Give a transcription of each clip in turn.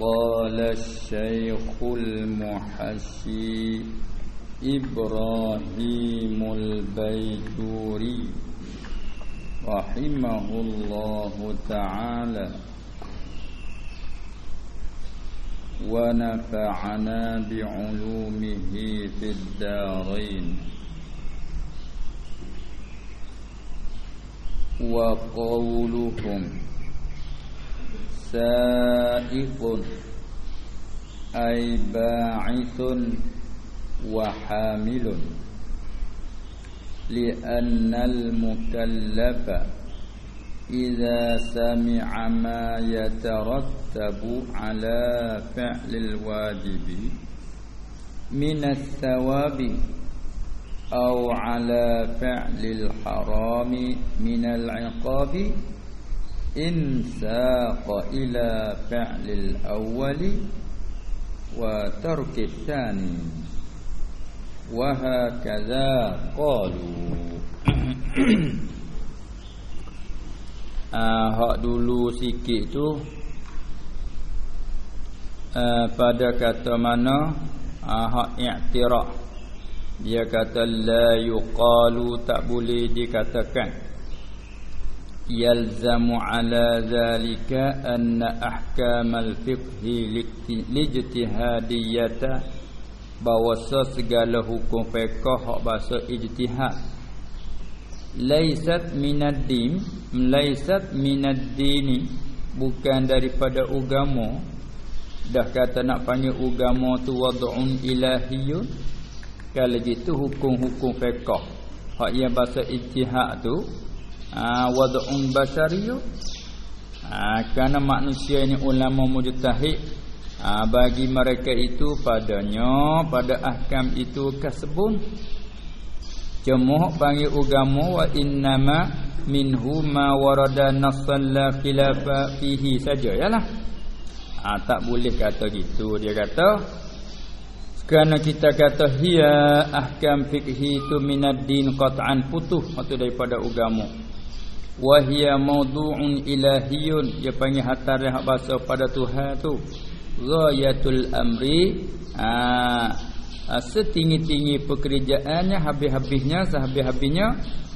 قال الشيخ المحشي إبراهيم البيجوري رحمه الله تعالى. ونفعنا بعلومه في الدارين. وقولهم سائق أي باعث وحامل لأن المكلف إذا سمع ما يترتب على فعل الواجب من الثواب أو على فعل الحرام من العقاب in saqa ila fi'lil awwali wa tarkil tsani wa hakadha qalu ah hak dulu sikit tu uh, pada kata mana? ah hak i'tira dia kata la yuqalu tak boleh dikatakan yalzamu ala zalika anna ahkamal fiqhi lijtihadiyata bahawa segala hukum fiqh hak bahasa ijtihad. Laisat minad din laisat minad dini bukan daripada agama dah kata nak panggil agama tu wad'un ilahiyun. Kalau gitu hukum-hukum fiqh hak yang bahasa ijtihad tu ha, wad'un basariyu ha, kerana manusia ini ulama mujtahid ha, bagi mereka itu padanya pada ahkam itu kasbun. Cuma panggil agama wa innama minhu ma warada nassan la khilafa fihi saja. Yalah. Ha, tak boleh kata gitu dia kata. Kerana kita kata hiya ahkam fikhi tu minad din qat'an putuh atau daripada agama wahia maudu'un ilahiyun. Dia panggil hatar yang bahasa pada Tuhan tu. Ghayatul amri. Ah setinggi-tinggi pekerjaannya habis-habisnya sehabis-habisnya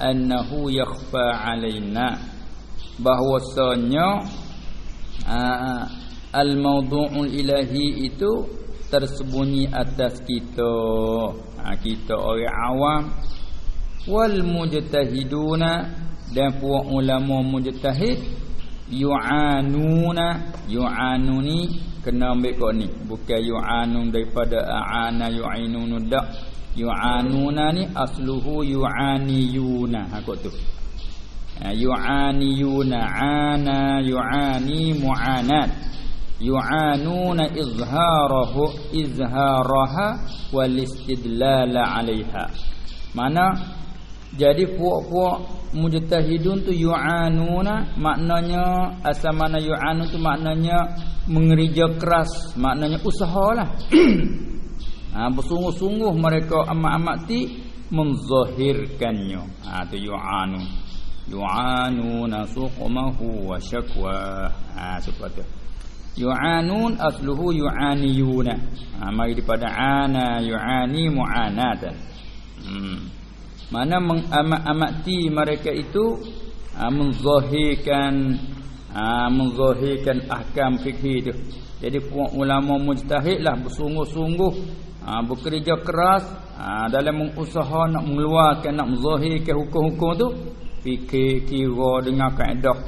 annahu yakhfa alaina. Bahwasanya al maudu'ul ilahi itu tersembunyi atas kita. Ha, kita orang awam. Wal mujtahiduna dan puak ulama mujtahid yu'anuna yu'anuni kena ambil kau ni. Bukan yu'anun daripada aana yu'inunu dak. Yu'anuna ni asluhu yu'aniyuna. Ha kau tu. Ha, yu'aniyuna ana yu'ani mu'anat. Yu'anuna izharahu izharaha wal istidlala 'alaiha. Mana? Jadi puak-puak mujtahidun tu yu'anuna maknanya asal mana yu'anu tu maknanya mengerja keras maknanya usahalah. Ha bersungguh-sungguh mereka amat-amati menzahirkannya. Ha tu yu'anu. Yu'anuna suqmahu wa syakwa. Ha seperti yu'anun asluhu yu'aniyuna. Ha mari daripada ana yu'ani mu'anatan. Hmm mana mengamati mereka itu ha, menzahirkan ha, menzahirkan ahkam fikih itu jadi ulama mujtahidlah bersungguh-sungguh ha, bekerja keras ha, dalam mengusaha nak mengeluarkan nak menzahirkan hukum-hukum tu fikir kira dengan kaedah.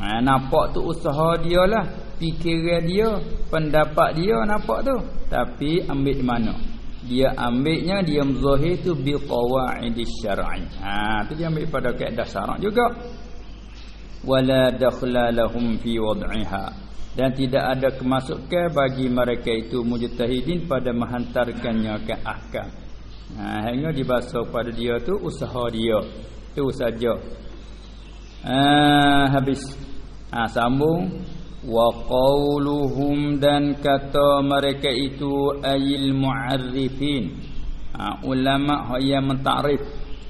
Ha, nampak tu usaha dia lah fikiran dia pendapat dia nampak tu tapi ambil di mana dia ambilnya dia mzahir tu bi qawaidis syar'i. Ha tu dia ambil pada kaedah syarak juga. Wala dakhla lahum fi wad'iha. Dan tidak ada kemasukan bagi mereka itu mujtahidin pada menghantarkannya ke ahkam. Ha hanya dibasuh pada dia tu usaha dia. Tu saja. Ha habis. Ha sambung wa qauluhum dan kata mereka itu ayil mu'arrifin. Ha, ulama yang mentakrif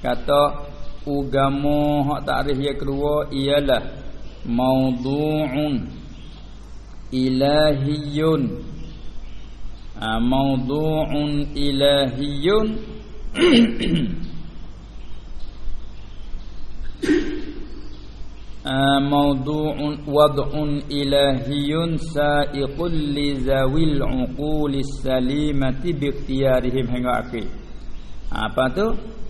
kata agama hak takrif yang kedua ialah maudhu'un ilahiyun. Ha, mawdu'un ilahiyun موضوع وضع إلهي سائق لذوي العقول السليمة باختيارهم hingga akhir apa tu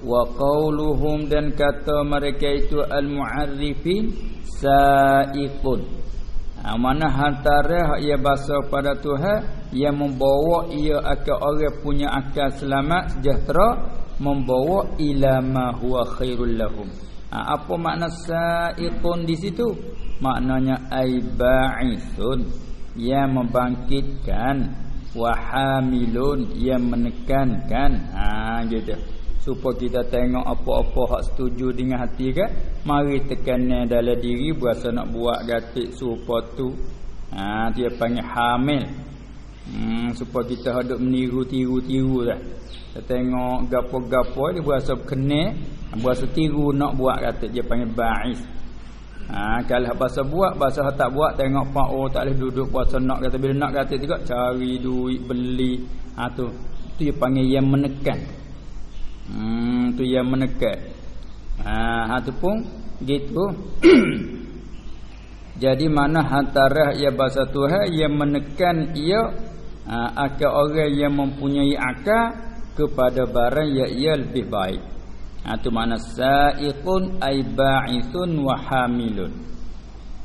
wa qauluhum dan kata mereka itu al mu'arrifin saiqun ha, mana antara ia bahasa pada Tuhan yang membawa ia akan orang punya akal selamat sejahtera membawa ila ma huwa khairul lahum ha, apa makna saiqun di situ? Maknanya ai ba'ithun yang membangkitkan. Wa hamilun yang menekankan. Ha gitu. Supaya kita tengok apa-apa hak setuju dengan hati kan mari tekannya dalam diri berasa nak buat gatik supaya tu. Ha dia panggil hamil. Hmm, supaya kita hendak meniru tiru-tiru dah. Kita tengok gapo-gapo dia berasa kena Buat setiru nak buat kata dia panggil ba'is. Ha, kalau bahasa buat, bahasa tak buat tengok pak oh tak boleh duduk puasa nak kata bila nak kata juga cari duit beli. Ha tu. Tu dia panggil yang menekan. Hmm tu yang menekan. Ha ha tu pun gitu. Jadi mana antara ia bahasa Tuhan yang menekan ia ha, akal orang yang mempunyai akal kepada barang yang ia lebih baik. Itu ha, makna sa'iqun ay ba'ithun wa hamilun.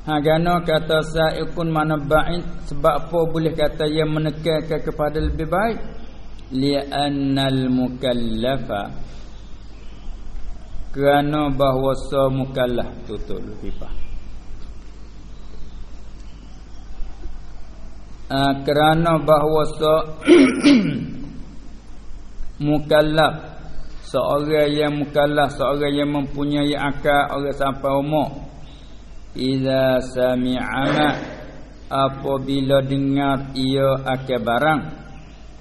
Ha gano kata sa'iqun mana ba'ith sebab apa boleh kata yang menekankan kepada lebih baik? Li'annal mukallafa kerana bahawa so mukallaf tutul pipa. Ha, kerana bahawa so mukallaf seorang yang mukallaf seorang yang mempunyai akal orang sampai umur. Idza sami'a apabila dengar ia akan barang.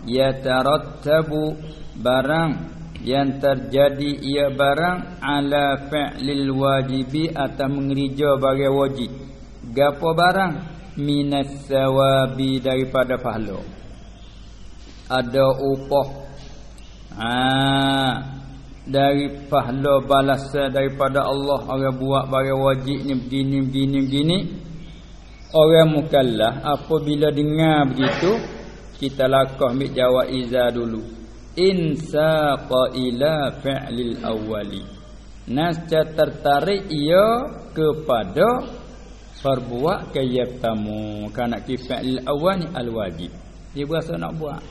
Ya tarattabu barang. Yang terjadi ia barang ala fi'lil wajibi atau mengerja bagi wajib. Gapo barang? Minas sawabi daripada pahala. Ada upah Ah dari pahala balasan daripada Allah orang buat barang wajib ni begini begini begini. Orang mukallaf apabila dengar begitu kita lakah ambil jawab iza dulu. Insaqa ila fi'lil awwali. Nasca tertarik ia kepada perbuat kayat tamu. Kerana kifa'il awal ni al wajib dia berasa nak buat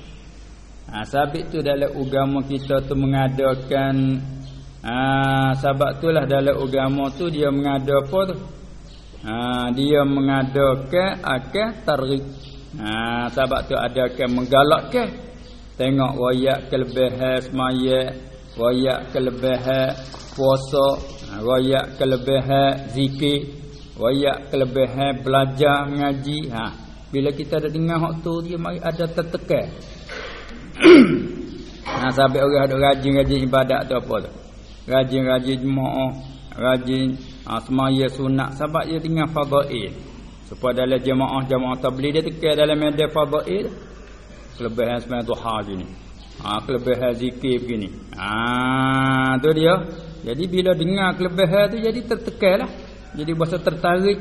Ha, sabit tu dalam agama kita tu mengadakan ha, Sebab tu lah dalam agama tu dia mengada apa tu? Ha, Dia mengadakan akan tarik. Ha, Sebab tu adakan menggalakkan. Tengok wayak kelebihan semaya Wayak kelebihan puasa ha, Wayak kelebihan zikir Wayak kelebihan belajar mengaji. Ha, Bila kita ada dengar hak tu dia mari ada tertekan nah sampai orang ada rajin-rajin ibadat tu apa tu? Rajin-rajin jemaah rajin ha, semaya sunat. Sebab dia tinggal fadail. Supaya dalam jemaah jemaah tabligh dia tekan dalam media fadail. Kelebihan sembahyang duha gini. Ha kelebihan zikir begini. Ha tu dia. Jadi bila dengar kelebihan tu jadi tertekanlah jadi berasa tertarik.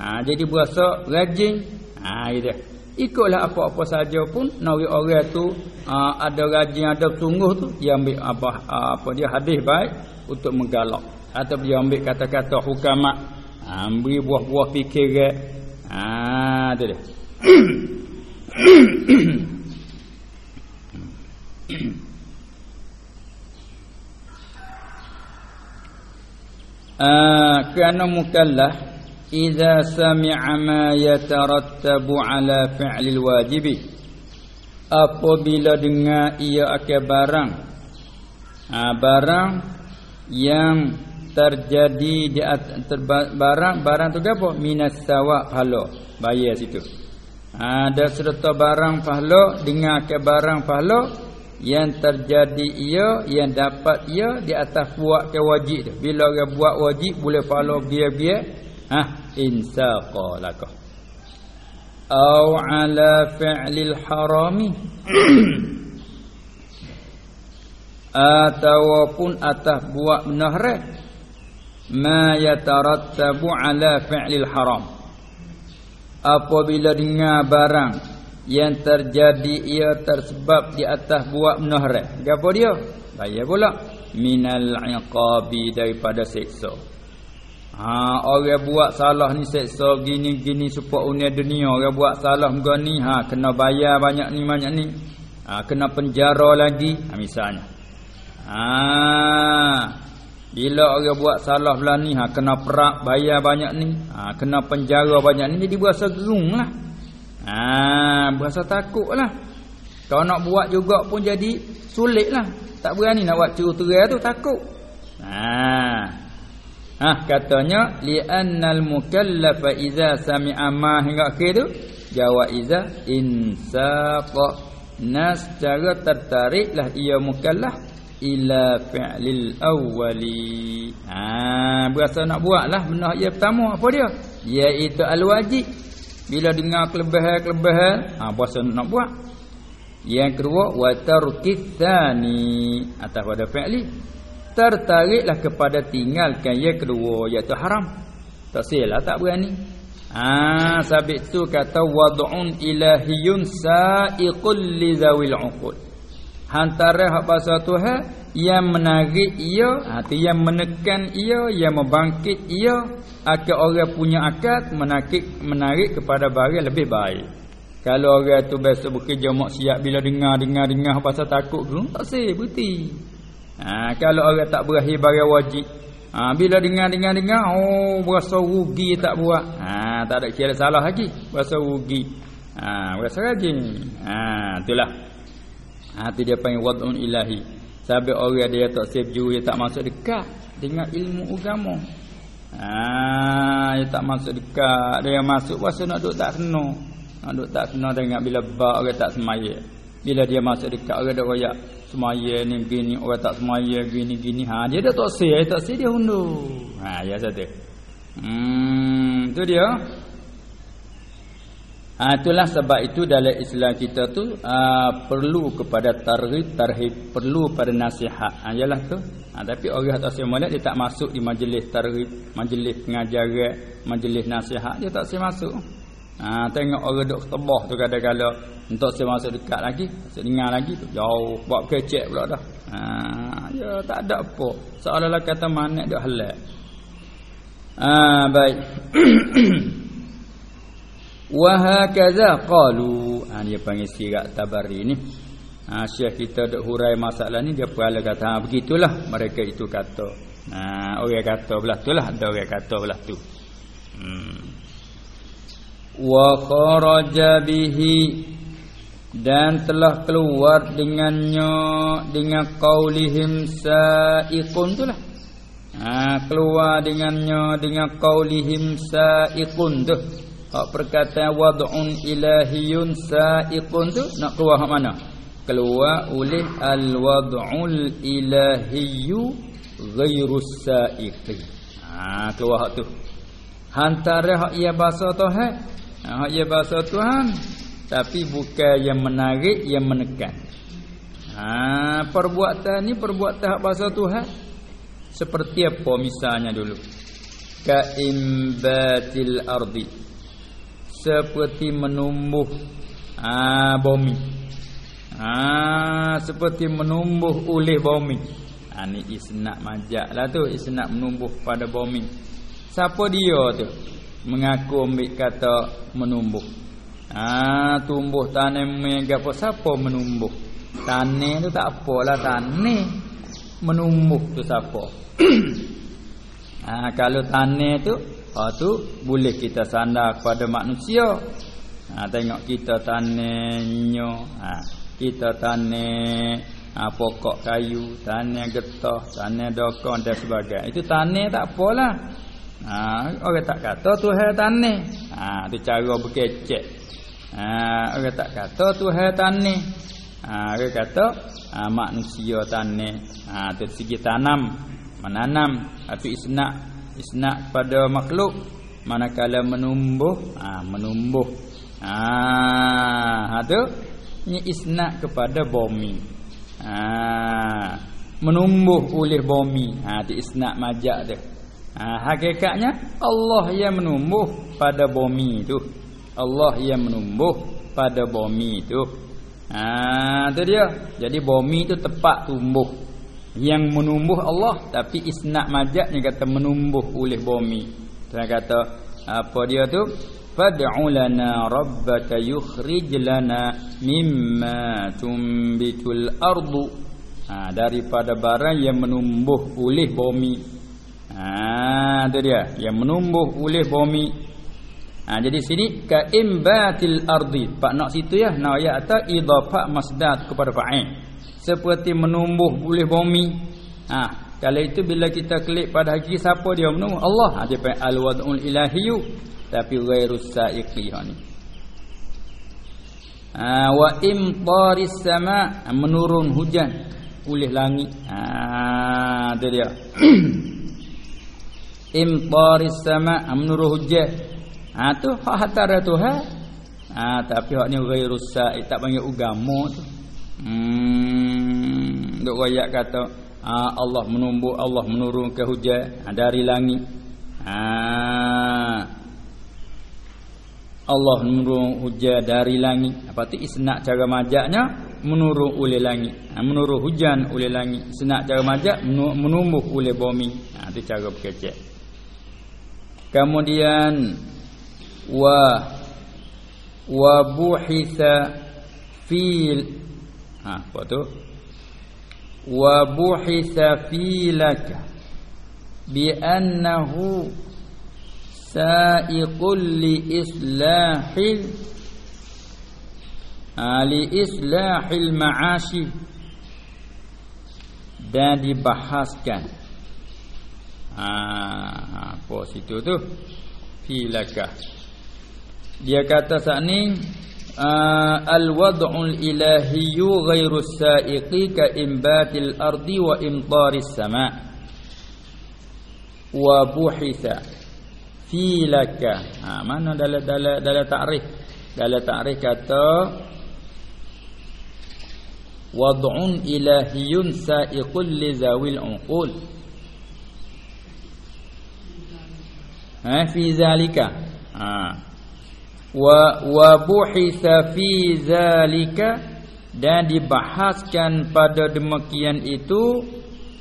Ha jadi berasa rajin. Ha gitu ikutlah apa-apa saja pun nawi orang tu uh, ada rajin ada sungguh tu dia ambil apa uh, apa dia hadis baik untuk menggalak. Atau dia ambil kata-kata hukamat ambil buah-buah fikiran ah tu dia. Ah, kerana mukallaf idza sami'a ma yatarattabu ala fi'lil wajibi apabila dengar ia akan barang. ha, barang yang terjadi di barang barang tu apa minas sawa pahala bayar situ. ha, ada serta barang pahala dengar ke barang pahala yang terjadi ia yang dapat ia di atas buat ke wajib tu. Bila orang buat wajib boleh pahala biar-biar ha? Insaqa lakah au ala fi'lil harami. Ataupun atas buat benar ma yatarattabu ala fi'lil haram. Apabila dengar barang yang terjadi ia tersebab di atas buat benar gapo dia? Bayar pula. Minal iqabi daripada seksa ha orang buat salah ni seksa gini-gini supaya unia dunia. Orang buat salah begini ha kena bayar banyak ni banyak ni. Ha kena penjara lagi. Ha, misalnya. Ha bila orang buat salah belah ni ha kena perak bayar banyak ni. Ha kena penjara banyak ni jadi berasa gerunglah ha berasa takutlah kalau nak buat juga pun jadi sulitlah tak berani nak buat cerai tu takut. Ha Ha? Katanya li annal mukallaf idza sami'a ma hingga akhir tu jawab iza insaqa. Nas cara tertariklah ia mukallaf ila fi'lil awwali. Ha berasa nak buatlah benda yang pertama apa dia? Iaitu al wajib bila dengar kelebihan-kelebihan ha berasa nak buat. Yang kedua wa tarkithani atas pada fi'li tertariklah kepada tinggalkan yang kedua iaitu haram. Tak tak berani? Ah sabit tu kata wad'un ilahiyun sa'iqul li zawil uqud. Antara hak bahasa Tuhan yang menarik ia hati yang menekan ia yang membangkit ia akan orang punya akad menarik menarik kepada barang lebih baik. Kalau orang tu biasa bekerja maksiat bila dengar dengar dengar pasal takut tu tak sih berhenti Ha, kalau orang tak berakhir bagi wajib. Ha, bila dengar-dengar dengar oh berasa rugi tak buat. Ha, tak ada kira salah lagi. Berasa rugi. Ha, berasa rajin. Ha, itulah. Ha, itu dia panggil wad'un ilahi. Sampai orang dia tak seju, dia tak masuk dekat dengan ilmu agama. Ha, dia tak masuk dekat. Dia masuk pasal nak duduk tak kena. Nak duduk tak kena dengan bila bak orang tak semaya. Bila dia masuk dekat orang dah royak semaya ni begini. Orang tak semaya gini gini. Ha dia dah tak say tak say dia undur. Ha ya satu hmm tu dia. Ha itulah sebab itu dalam Islam kita tu uh, perlu kepada tarhib tarhib perlu pada nasihat. Ha yalah tu. Ha, tapi orang tak molek dia tak masuk di majlis tarhib majlis pengajaran majlis nasihat dia tak say masuk Ha, tengok orang duk tebah tu kadang-kadang untuk saya masuk dekat lagi, saya dengar lagi tu jauh buat kecek pula dah. Ha, ya tak ada apa. Seolah-olah kata manik dak halal. Ha, baik. Wa hakaza qalu. Ha, dia panggil sirat tabari ni. Ha, syekh kita duk hurai masalah ni dia pula kata ha, begitulah mereka itu kata. Ha, orang kata belah tu lah, ada orang kata belah tu. Hmm wa kharaja bihi dan telah keluar dengannya dengan qaulihim sa'iqun itulah. Ha keluar dengannya dengan qaulihim sa'iqun tu. Hak perkataan wad'un ilahiyun sa'iqun tu nak keluar hak mana? Keluar oleh al wad'ul ilahiyyu ghairus sa'iqi ha keluar hak tu. Hantara hak ia bahasa Tuhan Ha ya bahasa Tuhan tapi bukan yang menarik yang menekan. Ha perbuatan ni perbuatan bahasa Tuhan seperti apa misalnya dulu? Ka imbatil ardi. Seperti menumbuh ha bumi. Ha seperti menumbuh oleh bumi. Ha ni isnak majaklah tu isnak menumbuh pada bumi. Siapa dia tu? Mengaku ambil kata menumbuh. Ha, tumbuh tanam mega apa siapa menumbuh? Tanah tu tak apalah tanah. Menumbuh tu siapa? ha, kalau tanah tu ha tu boleh kita sandar kepada manusia. Ha, tengok kita tanahnya, ha, kita tanah ha, pokok kayu, tanah getah, tanah dokon dan sebagainya. Itu tanah tak apalah. Ha, orang tak kata Tuhan tanah. Ha, tu cara berkecek. Ha, orang tak kata Tuhan tanah. Ha, orang kata ha, manusia tanah. Ha, tu segi tanam, menanam atau isnak, isnak pada makhluk manakala menumbuh, ha, menumbuh. Ah, ha tu ni isnad kepada bumi. Ah, menumbuh oleh bumi. Ha tu isnad majak tu. Ha, hakikatnya Allah yang menumbuh pada bumi tu. Allah yang menumbuh pada bumi tu. Ha tu dia. Jadi bumi tu tempat tumbuh. Yang menumbuh Allah tapi isnad majaknya kata menumbuh oleh bumi. Dia kata apa dia tu? fad'u lana rabbaka yukhrij lana mimma tumbitul ardu ha, daripada barang yang menumbuh oleh bumi ha tu dia. Yang menumbuh oleh bumi. Ha, jadi sini ka imbatil ardi. Pak nak situ ya nak ayat atau idafah masdar kepada fa'il seperti menumbuh oleh bumi. Ha kalau itu bila kita klik pada hakiki siapa dia menumbuh Allah. Ha, dia panggil al-wad'ul ilahiyyu tapi ghairus sa'iqi ha ni. Ha, wa imtaris sama ha, menurun hujan oleh langit. Ha tu dia imtaris sama ha, menurun hujan ha tu hak hatara Tuhan ha tapi hak ni ghairus sa'iq tak panggil agama tu hmm dok ayat kata ha, Allah menumbuh Allah menurunkan hujan ha, dari langit ha Allah menurun hujan dari langit. Apa tu isnad cara majaknya menurun oleh langit. Ha, menurun hujan oleh langit. Isnad cara majak menumbuh oleh bumi. Ha tu cara berkecek. Kemudian wa wa buhitha fil ha apa tu? Wa buhitha filaka bi annahu sa'iqul li islahil li islahil ma'ashi dan dibahaskan ha apa situ tu? Filaka dia kata saat ni al wad'ul ilahiyyu ghairu sa'iqi ka imbatil ardi wa imtaris sama' wa buhitha. Filaka ha mana dalam dalam dalam takrif dalam takrif kata wad'un ilahiyun sa'iqul li zawil unqul ha fi zalika. Ha. Wa wa buhitha fi zalika. Dan dibahaskan pada demikian itu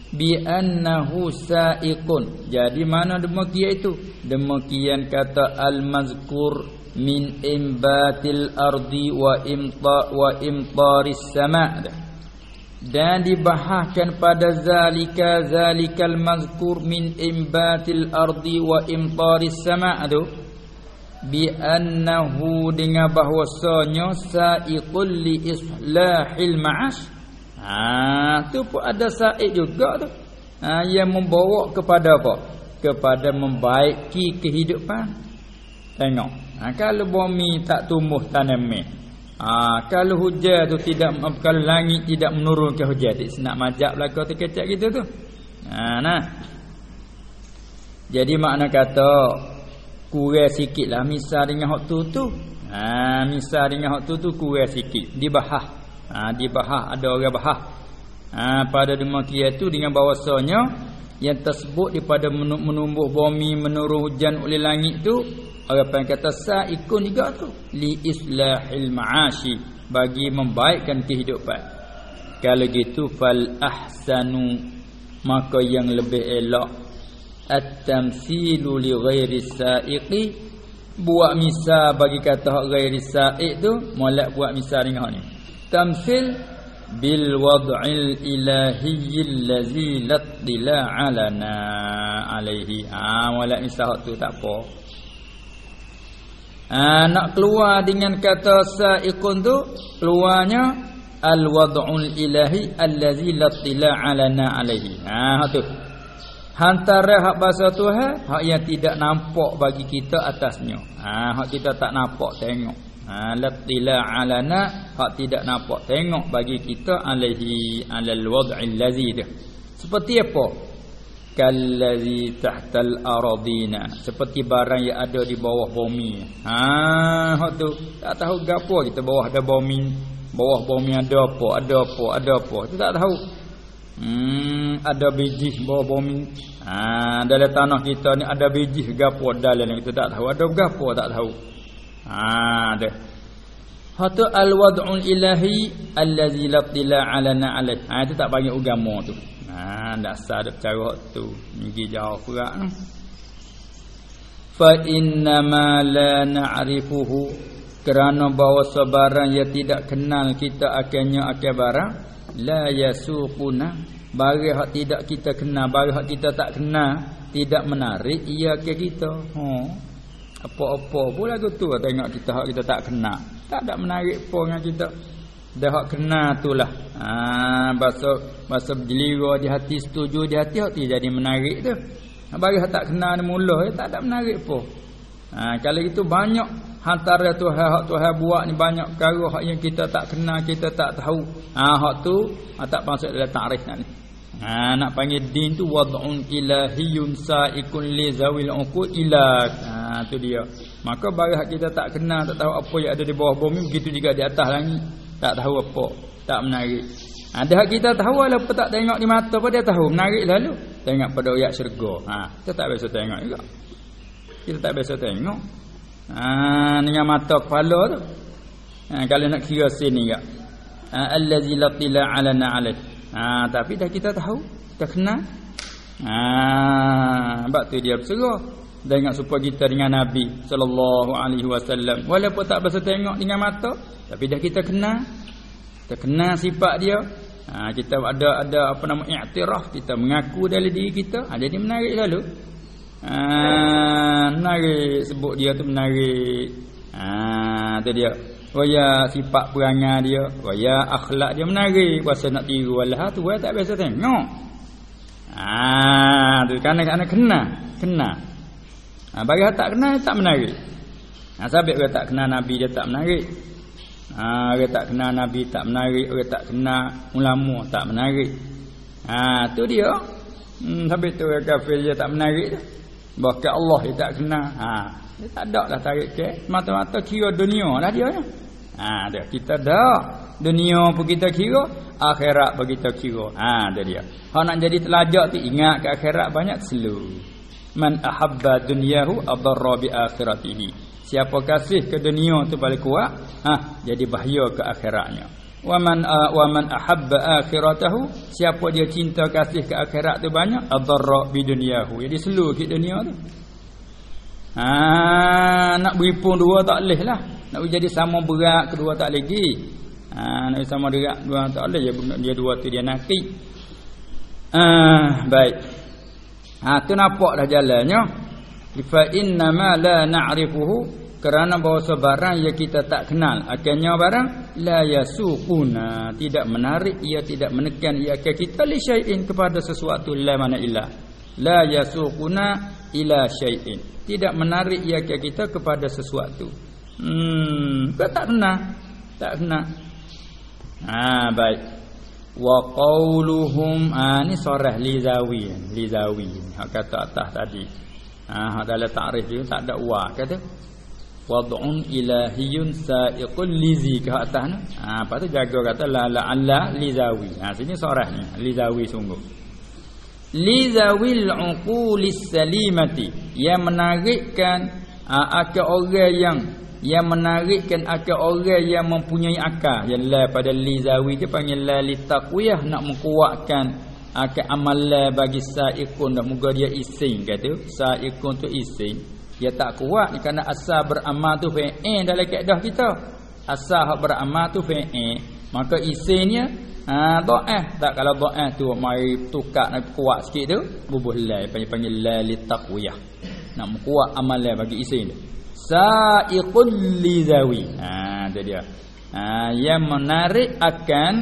bi annahu sa'iqun. Jadi mana demikian itu? Demikian kata al mazkur min imbatil ardi wa imta wa imtaris sama dan dibahaskan pada zalika zalikal mazkur min imbatil ardi wa imtaris sama tu bi annahu dengan bahwasanya sa'iqul li islahil ma'ash Ha tu pun ada said juga tu. Ha yang membawa kepada apa? Kepada membaiki kehidupan. Tengok. Ha kalau bumi tak tumbuh tanaman. Ha kalau hujan tu tidak kalau langit tidak menurunkan hujan, tak nak majak belaka tu kecak gitu tu. Ha nah. Jadi makna kata kurang sikitlah misal dengan hak tu tu. Ha misal dengan hak tu tu kurang sikit. Dibahas ha, dibahas ada orang bahas ha, pada demikian itu dengan bahawasanya yang tersebut daripada menumbuh bumi menurun hujan oleh langit tu orang pun kata saikun juga tu. Li islahil ma'ashi. Bagi membaikkan kehidupan. Kalau gitu fal ahsanu. Maka yang lebih elok at-tamthilu li ghairi sa'iqi. Buat misal bagi kata ghairi sa'iq tu molek buat misal dengan ni. Tamsil bil wad'il ilahi allazi latila alana alaihi. Ha wala misah tu tak apa ha, nak keluar dengan kata saikun tu keluarnya al wad'ul ilahi allazi latila alana alaihi. Ha tu. Hantara hak bahasa Tuhan Hak yang tidak nampak bagi kita atasnya. Ha, Hak kita tak nampak tengok. Ha latila alana hak tidak nampak tengok bagi kita alaihi alal wad'il ladzi seperti apa kallazi tahtal aradina. Seperti barang yang ada di bawah bumi. Ha hak tu. Tak tahu gapo kita bawah ada bumi. Bawah bumi ada apa ada apa ada apa. Kita tak tahu. Hmm ada biji bawah bumi. Ha dalam tanah kita ni ada biji gapo dalam kita tak tahu. Ada gapo tak tahu. Ha deh Hatu al-wad'ul ilahi allazi la tila 'alana 'alaih. Ha itu tak bagi agama tu. Ndak sah dak cara tu. Pergi jauh pula tu. Fa inna ma la na'rifuhu. Kerana bahawa sebarang yang tidak kenal kita akannya akan barang la yasuquna. Bagi hak tidak kita kenal bagi hak kita tak kenal tidak menarik ia ke kita. Ha. Apa-apa pula tu. Tengok kita hak kita tak kenal. Tak ada menarik pun dengan kita dah hak kenal itulah ha bahasa bahasa berjeliwa di hati setuju di hati hak jadi menarik tu. Bagi hak tak kenal ni mula ya, tak ada menarik pun. Ha kalau itu banyak antara tu hak Tuhan buat ni banyak perkara hak yang kita tak kenal kita tak tahu. Ha hak tu ha, tak masuk dalam takrif ni. Ha nak panggil din tu wad'un ilahiyun sa'ikun li zawil uqul ila. Ha tu dia. Maka bagi hak kita tak kenal tak tahu apa yang ada di bawah bumi begitu juga di atas langit tak tahu apa tak menarik. Ada ha, kita tahu apa tak tengok di mata apa dia tahu. Menarik lalu. Tengok pada ayat syurga. Ha kita tak biasa tengok juga. Kita tak biasa tengok. Ha dengan mata kepala tu. Ha kalau nak kira sini ya ha, allazi latila alaih ha tapi dah kita tahu. Dah kenal. Ha sebab tu dia berserah dengan supaya kita dengan Nabi sallallahu alaihi wasallam. Walaupun tak berasa tengok dengan mata tapi dah kita kenal. Kita kenal sifat dia. Ha, kita ada ada apa nama i'tiraf. Kita mengaku dalam diri kita. Ha, jadi menarik lalu ha, menarik sebut dia tu menarik. Ha, tu dia. Waya sifat perangai dia Waya akhlak dia menarik. Kuasa nak tiru Allah tu Waya tak biasa tengok. Ah, tu kan kena kena kena Ha, bagi hak tak kenal tak menarik. Ha, sabit orang tak kenal Nabi dia tak menarik. Ha, orang tak kenal Nabi tak menarik, orang tak kenal ulama tak menarik. Ha, tu dia. Hmm, sabit tu orang kafir dia tak menarik. Bahkan Allah dia tak kenal. Ha, dia tak ada lah tarik ke. Mata-mata kira dunia lah dia. Ha, dia. Kita dah. Dunia pun kita kira. Akhirat pun kita kira. Ha, dia dia. Kalau nak jadi telajak tu ingat ke akhirat banyak seluruh man ahabba dunyahu adarra bi akhiratihi. Siapa kasih ke dunia tu paling kuat ha jadi bahaya ke akhiratnya. Wa man wa man ahabba akhiratahu siapa dia cinta kasih ke akhirat tu banyak adarra bi dunyahu. Jadi seluruh ke dunia tu. Ha nak beri pun dua tak leh lah. Nak jadi sama berat kedua tak lagi ha nak sama berat dua tak leh dia dua tu dia nakik ah baik Ha tu nampak dah jalannya. Fa inna ma la na'rifuhu. Kerana bahawa sebarang yang kita tak kenal. Akhirnya barang la yasuquna tidak menarik ia tidak menekan. Ia ke kita li syai'in kepada sesuatu la mana illa. La yasuquna ila syai'in. Tidak menarik ia ke kita kepada sesuatu. Hmm kita tak kenal tak kenal ha baik wa qauluhum ah ni sarah lizawi. Lizawi hak kata atas tadi. Ha, dalam takrif dia tak ada wa kata wad'un ilahiyun sa'iqul lizi ke atas ni. Ah apa tu jaga kata la la alla lizawi. Ha sini sarah ni lizawi sungguh. Lizawil uqulis salimati yang menarikkan akal orang yang yang menarikkan akal orang yang mempunyai akal. La pada lizawi dia panggil la litaqwiyah nak menguatkan akal amalan bagi saikun. Dah muga dia ising kata saikun tu ising. Dia tak kuat ni kerana asal beramal tu fa'in dalam kaedah kita. Asal hak beramal tu fa'in maka isingnya ha dhaif tak kalau dhaif tu mai tukar nak kuat sikit tu bubuh la. Panggil panggil la litaqwiyah nak menguat amalan bagi ising tu sa'iqul lizawi. Ha tu dia. Ha yang menarik akan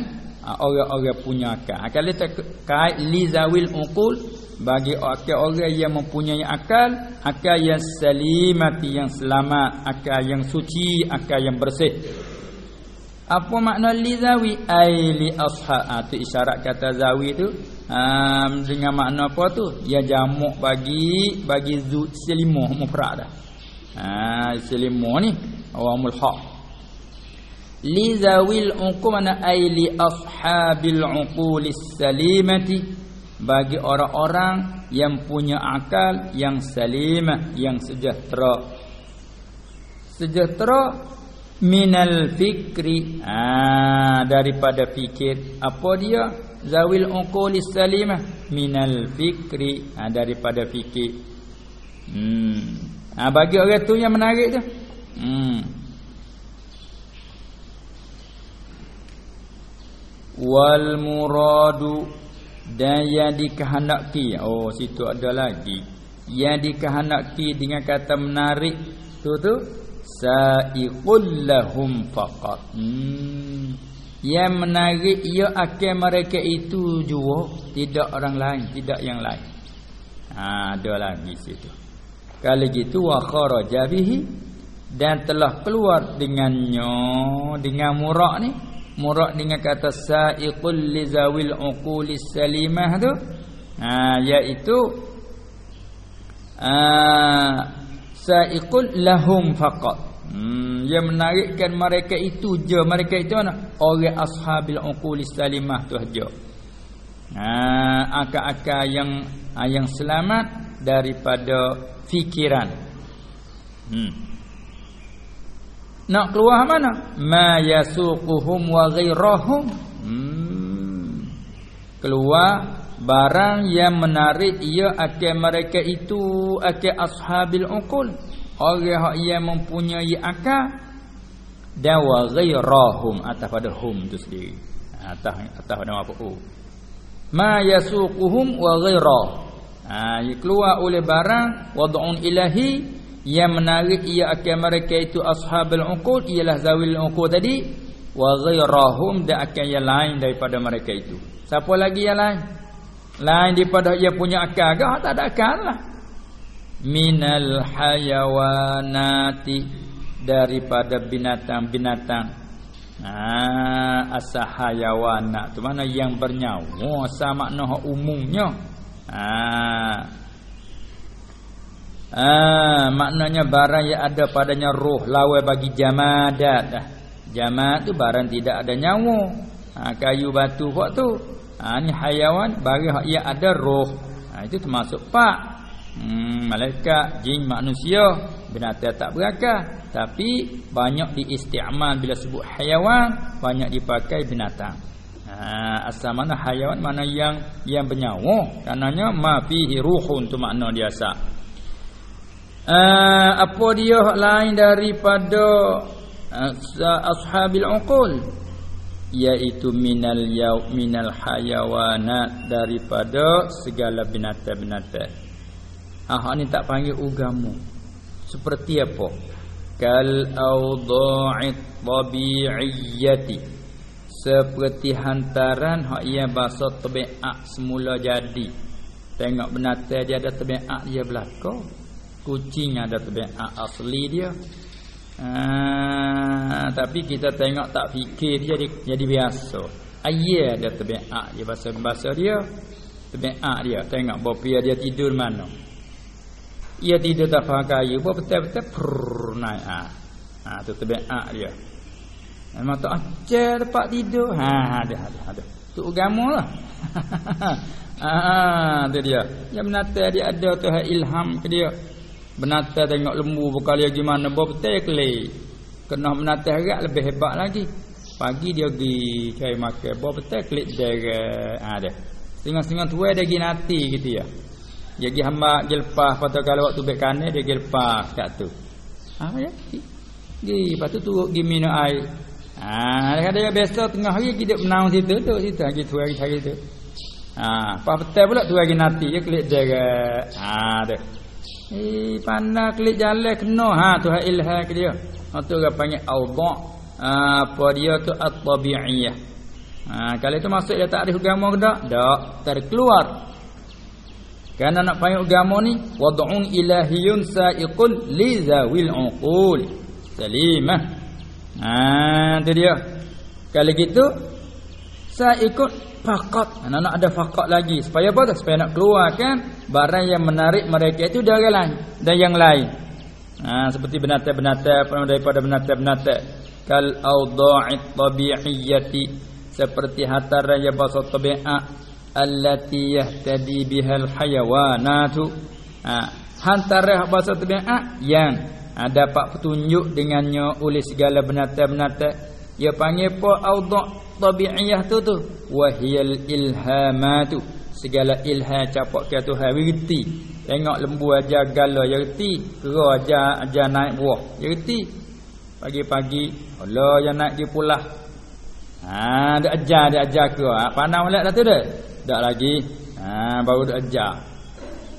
ha, orang-orang punya akal. Akal itu kait lizawil uqul bagi orang-orang yang mempunyai akal akal yang salimati yang selamat akal yang suci akal yang bersih. Apa makna lizawi? Ai li ashab. Ha, tu isyarat kata zawi tu. Um, dengan makna apa tu? Ya jamak bagi bagi zu selimah mufrad dah ha selimah ni awamul haq li zawil uqumana ay li ashabil uqulis salimati. Bagi orang-orang yang punya akal yang salimah yang sejahtera. Sejahtera minal fikri. Ah daripada fikir apa dia? Zawil uqulis salimah minal fikri. Ha, daripada fikir. Hmm ha, bagi orang tu yang menarik tu. Hmm. Wal muradu dan yang dikehendaki. Oh situ ada lagi. Yang dikehendaki dengan kata menarik tu tu saiqul lahum faqat. Hmm. Yang menarik ia akan mereka itu jua tidak orang lain tidak yang lain. Ha ada lagi situ kalau gitu wa kharaja dan telah keluar dengannya dengan murak ni. Murak dengan kata saiqul lizawil uqulis salimah tu. Ha iaitu ah saiqul lahum faqat. Hmm, yang menarikkan mereka itu je. Mereka itu mana? Orang ashabil uqulis salimah tu aja ha akak-akak yang ha, yang selamat daripada fikiran. Hmm. Nak keluar mana? Ma yasuquhum wa ghairahum hmm. Keluar barang yang menarik ia akan mereka itu akan ashabil uqul. Orang yang mempunyai akal. Dan wa ghairahum atas pada hum tu sendiri. Atas atas pada apa? Oh. Ma yasuquhum wa ghairah ha keluar oleh barang wad'un ilahi yang menarik ia akan mereka itu ashabul uqud ialah zawil uqud tadi wa ghairahum dan akan yang lain daripada mereka itu. Siapa lagi yang lain? Lain daripada ia punya akal. Ke tak ada akal lah. Minal hayawanati daripada binatang-binatang. Ah asa hayawana tu mana yang bernyawa sama makna umumnya ah. Ah maknanya barang yang ada padanya roh lawai bagi jamadat jamad tu barang tidak ada nyawa. Ah kayu batu kok tu. Ah ni hayawan barang yang ada roh ah itu termasuk pak. Hmm, malaikat, jin, manusia, binatang tak berakal. Tapi banyak diistiamal bila sebut hayawan, banyak dipakai binatang. Ha, asal mana hayawan mana yang yang bernyawa. Karenanya ma fihi ruhun tu makna dia asal. Uh, apa dia lain daripada uh, ashabil uqul iaitu minal yaw minal hayawanat daripada segala binatang-binatang Ah ni tak panggil ugamu. Seperti apa? Kal awdha'it tabi'iyyati. Seperti hantaran hak ia bahasa tabiat semula jadi. Tengok binatang dia ada tabiat dia belaka. Kucing ada tabiat asli dia. Ah, tapi kita tengok tak fikir dia jadi jadi biasa. Ayah ada tabiat dia bahasa bahasa dia. Tabiat dia tengok bapak dia tidur mana. Ia tidak tak kayu Buat betul-betul Naik ha. ha. tu terbiak dia Memang tak ajar Dapat tidur. Ha, Ada ada ada. Tu agama lah. Ha, tu dia. Yang menata dia ada tu ilham ke dia. Menata tengok lembu Bukan dia gimana Buat betul kelih. Kena menata harap lebih hebat lagi. Pagi dia pergi cari makan Buat betul klik dia ha, dia. Setengah-setengah tua dia pergi nanti gitu ya dia pergi hamba lepas. Pada kalau waktu baik kanan dia lepas kat tu. Ha ya. Pergi. Lepas tu pergi minum air. Ha dia kata biasa tengah hari kita menang situ tu situ lagi tu hari hari tu. Ha pas petang pula tu hari nanti dia klik jaga. Ha tu. Eh pandai klik jalan kena ha tu hak ilham ke dia. Ha tu dia panggil audha. Ha, apa dia tu at-tabi'iyah. Ha kalau itu masuk dia tak ada agama ke tak? Tak, terkeluar kerana nak panggil agama ni wad'un ilahiyun sa'iqun li zawil uqul. Salimah. Ha tu dia. Kalau gitu saya ikut fakat nak, nak ada fakat lagi. Supaya apa supaya nak keluarkan barang yang menarik mereka itu dari lain. Dan yang lain. Ha, seperti benata-benata daripada benata-benata kal awda'it tabi'iyyati. Seperti hataran yang bahasa tabi'ah allati yahtadi bihal hayawanatu ha, hantarah bahasa tabi'ah yang ha, dapat petunjuk dengannya oleh segala benata-benata dia panggil apa awda' tabi'iyah tu tu. Wahiyal ilhamatu. Segala ilham capak ke Tuhan reti. Tengok lembu aja gala ya reti. Kera aja aja naik buah ya reti. Pagi-pagi Allah yang naik dia pula ha dak ajar dia ajar ke ha, panah molek dah tu dah dak lagi. Ha baru dak ajar.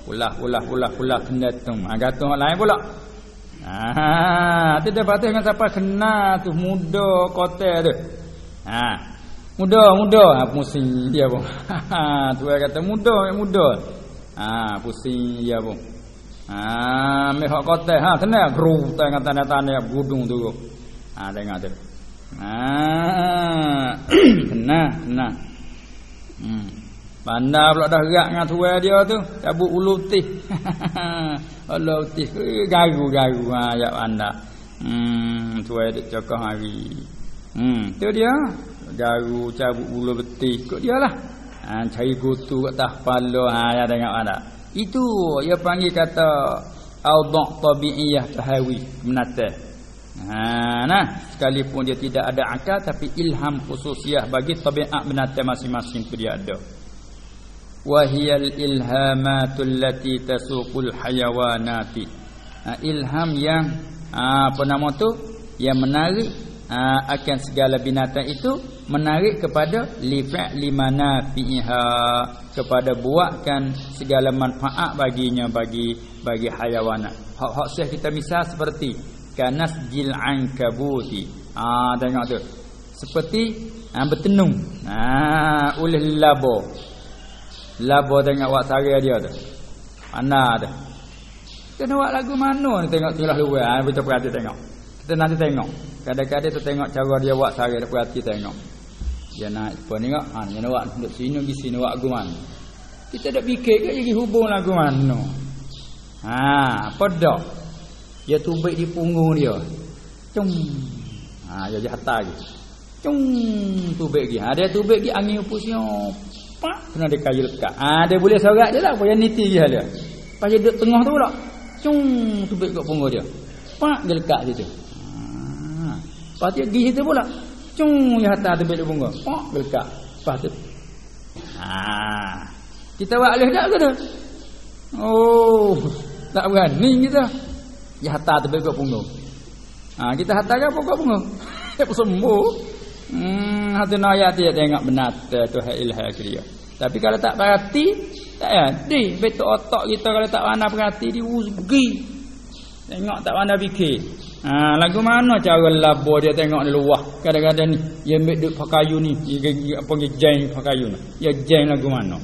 Pulah pulah pulah pulah kena tung ha gantung lain pula Ha, tu dia patut dengan siapa kena tu muda kota tu. Ha. Muda, muda, ha, pusing dia pun. Ha, tu dia kata muda, muda. Ha, pusing dia pun. Ha, meh hak kota ha, kena gru tengah tanda-tanda gudung tu. Ha, tengok tu. Ha, kena, kena. Hmm. Mana pula dah gerak dengan tuai dia tu. Cabut ulu tih. ulu tih. Garu-garu. Ha, ya anda. Hmm, tuai dia cakap hari. Hmm, tu dia. Garu cabut ulu betih. Kut dia lah. Ha, cari kutu kat tah pala. Ha, ya tengok anda. Itu dia panggil kata. Audak tabi'iyah tahawi. Menatah. Ha, nah, sekalipun dia tidak ada akal tapi ilham khususiah bagi tabiat binatang masing-masing itu dia ada ilhamatul lati tasuqul hayawanati ha, ilham yang ha, apa nama tu? Yang menarik ha, akan segala binatang itu menarik kepada lifa' limana fiha kepada buatkan segala manfaat baginya bagi bagi hayawanat. Hak-hak syekh kita misal seperti kanas jil ankabuti ah ha, tengok tu. Seperti ha, bertenung. Ha, oleh labo Labo tengok wak sari dia tu. Mana tu? Nak buat lagu mana ni tengok tulah luar. Kita perhati tengok. Kita nanti tengok. Kadang-kadang tu tengok cara dia buat sari. Kita perhati tengok. Dia nak apa ni kak? Ha, dia nak buat duduk sini, pergi sini buat lagu mana. Kita dah fikir ke jadi hubung lagu mana. Ha, apa dah? Dia tubik di punggung dia. Cung. Ha, dia jahat lagi. Cung tubik lagi. Ha, dia tubik lagi angin pusing pak kena ada kayu lekat. Ah ha, dia boleh sorak je lah apa yang niti dia dia. Pas dia duduk tengah tu pula. Cung tubik kat punggung dia. Pak dia lekat situ. Ha. Pas dia pergi situ pula. Cung dia hantar tubik di punggung. Pak dia lekat. Pas tu. Ha. Kita buat alih tak ke tu? Oh, tak berani kita. Dia hantar tubik kat punggung. Ha, kita hantar apa kat punggung? Dia sembuh. Hmm, hati ayat dia tengok benar tu hai ilha kriya. Tapi kalau tak perhati, tak ya. Di betul otak kita kalau tak pandai perhati di uzgi. Tengok tak pandai fikir. Ha, lagu mana cara labo dia tengok di luar. Kadang-kadang ni, dia ambil duk pakai kayu ni, dia apa dia jeng pakai kayu ni. Dia jeng lagu mana?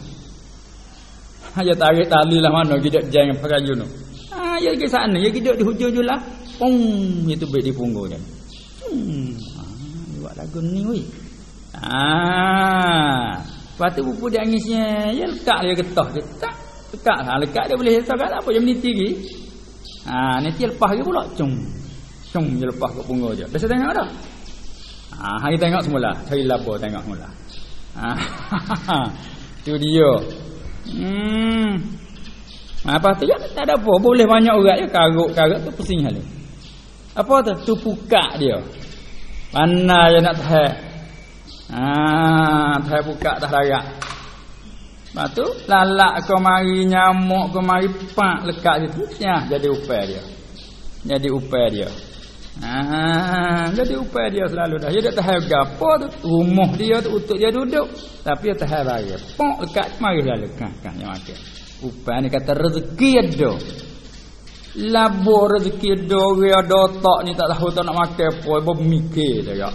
Ha, dia tarik tali lah mana dia jeng pakai kayu ni. Ha, dia pergi sana, dia duduk di hujung je lah. Pung, itu baik di punggung dia. Lagu ni weh. Ah. Lepas tu buku dia angisnya, ya lekat dia getah dia. Tak. Lekat lah. Lekat dia boleh letak apa yang meniti lagi. Ah, nanti lepas dia pula. Cung. Cung dia lepas kat punggung dia. Biasa tengok dah. Ah, hari tengok semula. Cari laba tengok semula. Ah. tu dia. Hmm. Apa tu ya tak ada apa. Boleh banyak orang ya karuk-karuk tu pusing hal. Apa tu? Tu pukak dia. Mana je nak tahan Haa Tahan buka tak larat Lepas tu Lalak kau mari nyamuk kau mari Pak lekat situ Ya jadi upaya dia. Jadi upaya dia. Haa Jadi upaya dia selalu dah. Dia tak tahan gapo tu Rumah dia tu untuk dia duduk. Tapi dia tahan raya Pak lekat mari lalu Kan kan yang makan. Upaya ni kata rezeki ada Labur rezeki dore ada otak ni tak tahu tak nak makan apa, ibu mikir dia.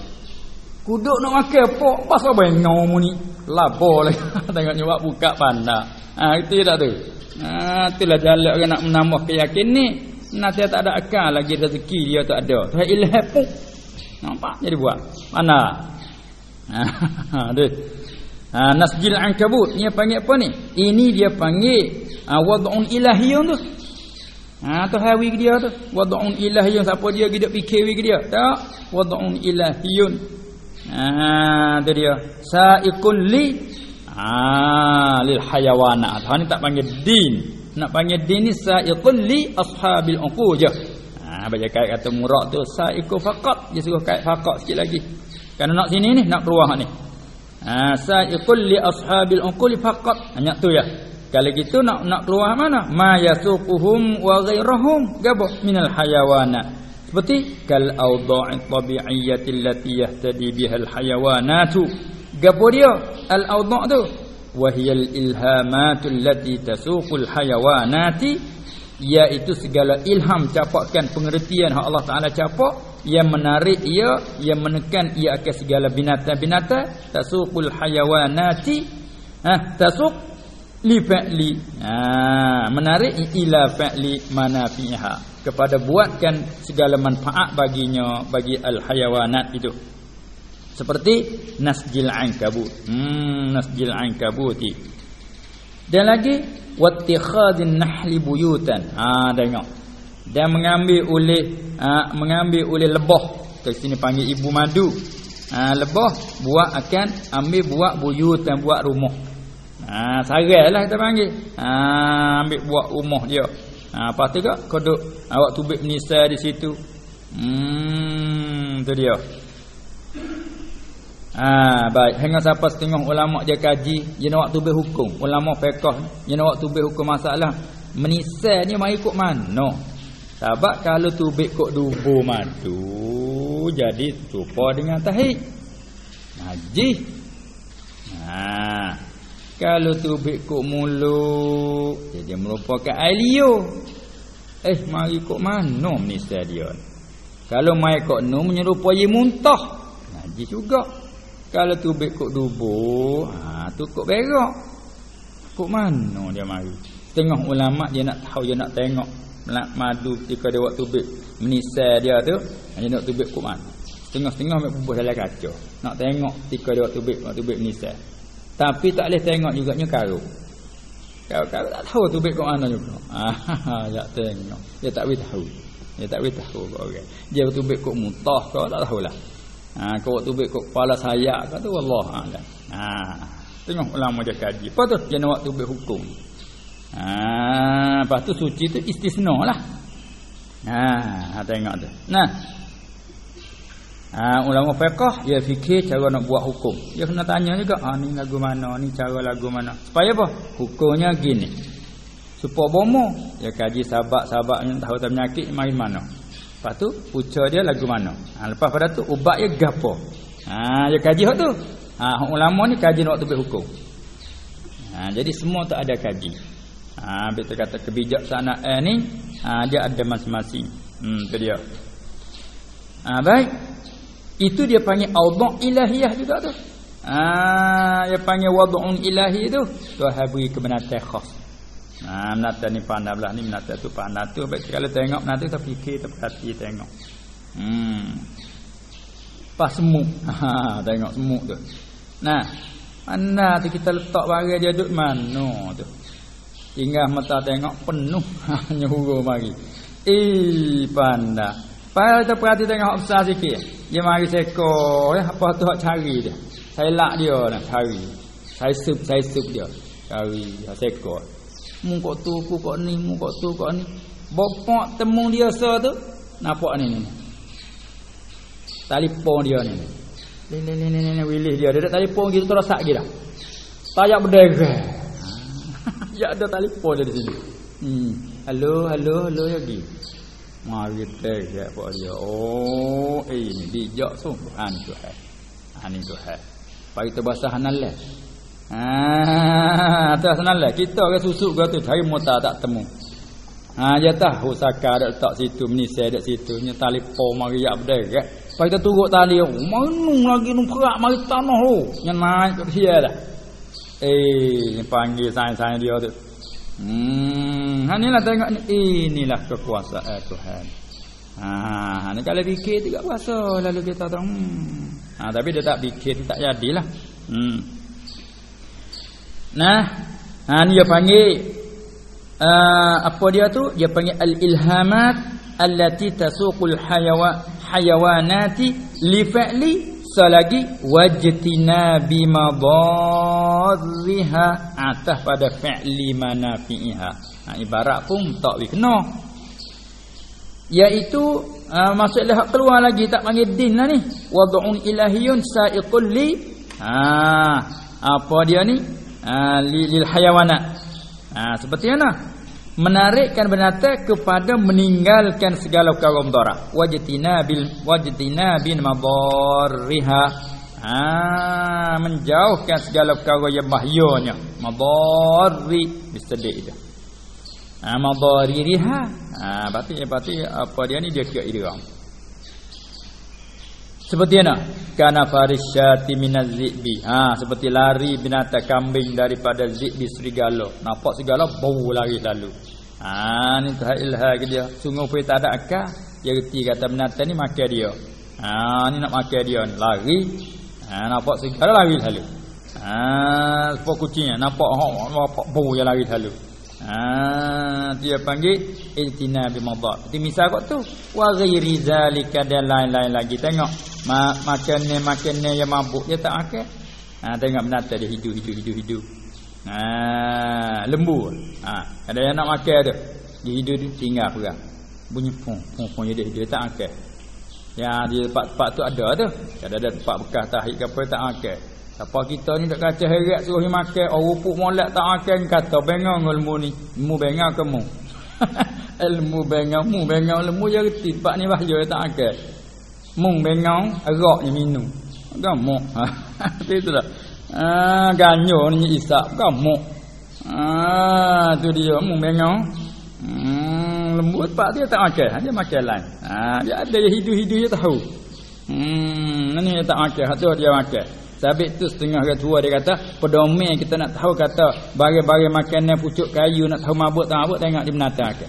Kuduk nak makan apa, pasal bengau mu ni. Labur lah. Tengok nyoba buka pandang. Ha, itu tak tu. Ha, itulah jalan orang nak menambah keyakinan ni. Nanti tak ada akal lagi rezeki dia tak ada. Tu ilham pun. Nampak jadi buat. Mana? Ha dia. Ha nasjil ankabut dia panggil apa ni? Ini dia panggil ha, wad'un ilahiyun tu. Ha tu hawi dia tu. Wad'un ilahiyun siapa dia gidak fikir ke dia? Tak. Wad'un ilahiyun. Ha tu dia. Sa'iqul li ha lil hayawanat. Ha ni tak panggil din. Nak panggil din ni sa'iqul li ashabil uqujah. Ha baca kait kata murak tu sa'iqu faqat. Dia suruh kait faqat sikit lagi. Karena nak sini ni nak keluar ni. Ha sa'iqul li ashabil uqul faqat. Hanya tu ya. Kalau gitu nak nak keluar mana? Ma yasuquhum wa ghairahum gabo minal hayawanat. Seperti kal awda'i tabi'iyyati allati yahtadi biha al hayawanatu. Gapo dia? Al awda' tu wa hiya al ilhamatu allati tasuqul hayawanati iaitu segala ilham capakan pengertian hak Allah Taala capak yang menarik ia yang menekan ia akan segala binatang-binatang tasuqul hayawanati ha tasuq li fa'li. Ha menarik ila fa'li manafiha. Kepada buatkan segala manfaat baginya bagi al hayawanat itu. Seperti nasjil ankabut. Hmm nasjil ankabuti. Dan lagi wattikhadin nahli buyutan. Ha tengok. Dan mengambil oleh ha, mengambil oleh lebah ke sini panggil ibu madu. Ha, lebah buat akan ambil buat buyutan buat rumah Ha lah kita panggil. Ha ambil buat rumah dia. Ha apa tu kak? Kau duk awak tubik menisai di situ. Hmm tu dia. Ha baik, hingga siapa setengah ulama dia kaji, dia nak tubik hukum. Ulama fiqh, dia nak tubik hukum masalah. Menisai ni mai ikut mana? Sebab kalau tubik kok dubu madu jadi serupa dengan tahid. Najis. Ha kalau tubik kok mulu Jadi merupakan air Eh mari kok mana ni stadion. Kalau mai kok nu menyerupai muntah. Najis juga. Kalau tubik kok dubu ha, tu kok berak. Kok mana dia mari? Tengah ulama dia nak tahu dia nak tengok. Melak madu ketika dia waktu tubik Menisai dia tu Dia nak tubik kok mana Setengah-setengah ambil bubuh dalam kaca. Nak tengok ketika dia waktu tubik Waktu tubik menisai tapi tak boleh tengok juga nya karung. Kalau karung tak tahu tu baik kat mana juga. Ah, ya tengok. Dia tak boleh tahu. Dia tak boleh tahu orang. Dia tu baik kok mutah kau tak tahulah. Ha, kau tu baik kok kepala saya kau tu Allah alam. Ha, tengok ulama dia kaji. Apa tu? Dia nak waktu baik hukum. Ha, lepas tu suci tu istisna lah. Ha, tengok tu. Nah, Ha, ulama fiqh dia fikir cara nak buat hukum. Dia kena tanya juga, ah ni lagu mana, ni cara lagu mana. Supaya apa? Hukumnya gini. Supaya bomo, dia kaji sahabat-sahabat yang tahu tak penyakit mari mana. Lepas tu puca dia lagu mana. Ha, lepas pada tu ubat dia gapo. Ha, dia kaji hak tu. Ha, ulama ni kaji nak waktu hukum. Ha, jadi semua tak ada kaji. Ha, betul kata kebijaksanaan eh, ni, ha, dia ada masing-masing. Hmm, tu dia. Ha, baik. Itu dia panggil awdu' ilahiyah juga tu. Ah, dia panggil wad'un ilahi tu. Tuhan beri kebenatan khas. Ah, menata ni pandai belah ni menata tu pandai tu. Baik kalau tengok menata tu fikir tu perhati tengok. Hmm. Pas semuk. Ha, tengok semuk tu. Nah, mana tu kita letak barang dia duduk mana tu. Tinggal mata tengok penuh hanya huruf mari. Eh, pandai. Pada kita perhati tengok besar sikit. Dia mari seko, ya, apa tu hak cari dia. Saya lak dia nak cari. Saya sup, saya sup dia. Cari, ya, seko. Mu kok tu, ku kok ni, mu kok tu, kok ni. Bapak temu dia se tu, nampak ni ni. Telefon dia ni. Ni ni ni ni ni wilih dia. Dia ada telefon gitu terus sak gitu. Tayak berdegar. ya ada telefon dia di sini. Hmm. Halo, halo, halo gitu. Mari ya apa dia. Oh, eh, ini bijak sungguhan Tuhan. Ha ni Tuhan. Bagi tu bahasa Hanal lah. Ha, atas Hanal lah. Kita orang susuk gua tu cari mota tak temu. Ha, dia tahu saka ada letak situ, menisai ada situ, nya po mari ya berdek. Ya. Pai kita turut tali, oh, manung lagi nu kerak mari tanah oh. Nya naik ke dia dah. Eh, panggil sain-sain dia tu. Hmm, inilah tengok ni. Inilah kekuasaan Tuhan. Ha, ni kalau fikir juga puasa lalu kita tahu. Hmm. Ha, tapi dia tak fikir tak jadilah. Hmm. Nah, ha, ni dia panggil uh, apa dia tu? Dia panggil al-ilhamat allati tasuqul hayawa hayawanati li fa'li selagi wajtina bimadarriha atas pada fi'li manafi'iha. Ha, ibarat pun tak kena. Iaitu uh, maksudnya hak keluar lagi tak panggil din lah ni. Wad'un ilahiyun sa'iqul li. Ha apa dia ni? Ha, lil hayawanat. Ha seperti mana menarikkan binatang kepada meninggalkan segala perkara mudarat wajtina bil wajtina bin madarriha ha menjauhkan segala perkara yang bahayanya. Madarri bisadik dia. Ha, madaririha ha berarti berarti apa dia ni dia kira idgham seperti mana? Kana farisyati minazzibi ha seperti lari binatang kambing daripada zibi serigala. Nampak serigala bau lari lalu ha ni tahil ilha ke dia sungguh pun tak ada akal dia reti kata binatang ni makan dia ha ni nak makan dia ni lari ha nampak serigala lari lalu ha sepok kucing nampak nampak bau yang lari lalu Ha dia panggil iltina bi madad. Itu misal kok tu. Wa ghairi zalika dan lain-lain lagi. Tengok ma makannya makannya yang mabuk dia tak makan. Ha tengok binatang dia hidup hidup hidup hidup. Ha lembu. Ha ada yang nak makan tu. Dia hidup dia tinggal perang. Bunyi pung pung pung dia dia tak makan. Ya di tempat-tempat tu ada tu. Ada ada tempat bekas tahik apa tak makan. Siapa kita ni tak kacau heret suruh dia makan Oh rupuk molek tak makan Kata bengang ilmu ni Ilmu bengang ke mu Ilmu bengang Mu bengang ilmu je reti Tempat ni bahaya tak makan Mu bengang Erak je minum Gamuk Itu dah Ah, ganyo ni isap gamuk. Ah, tu dia mu bengang. Hmm, lembut pak dia tak makan, dia makan lain. Ah, dia ada hidup-hidup dia tahu. Hmm, ni dia tak makan, tu dia makan. Sabit tu setengah orang tua dia kata, pedoman kita nak tahu kata bagi-bagi makanan pucuk kayu nak tahu mabuk tak mabuk tengok di binatang ke.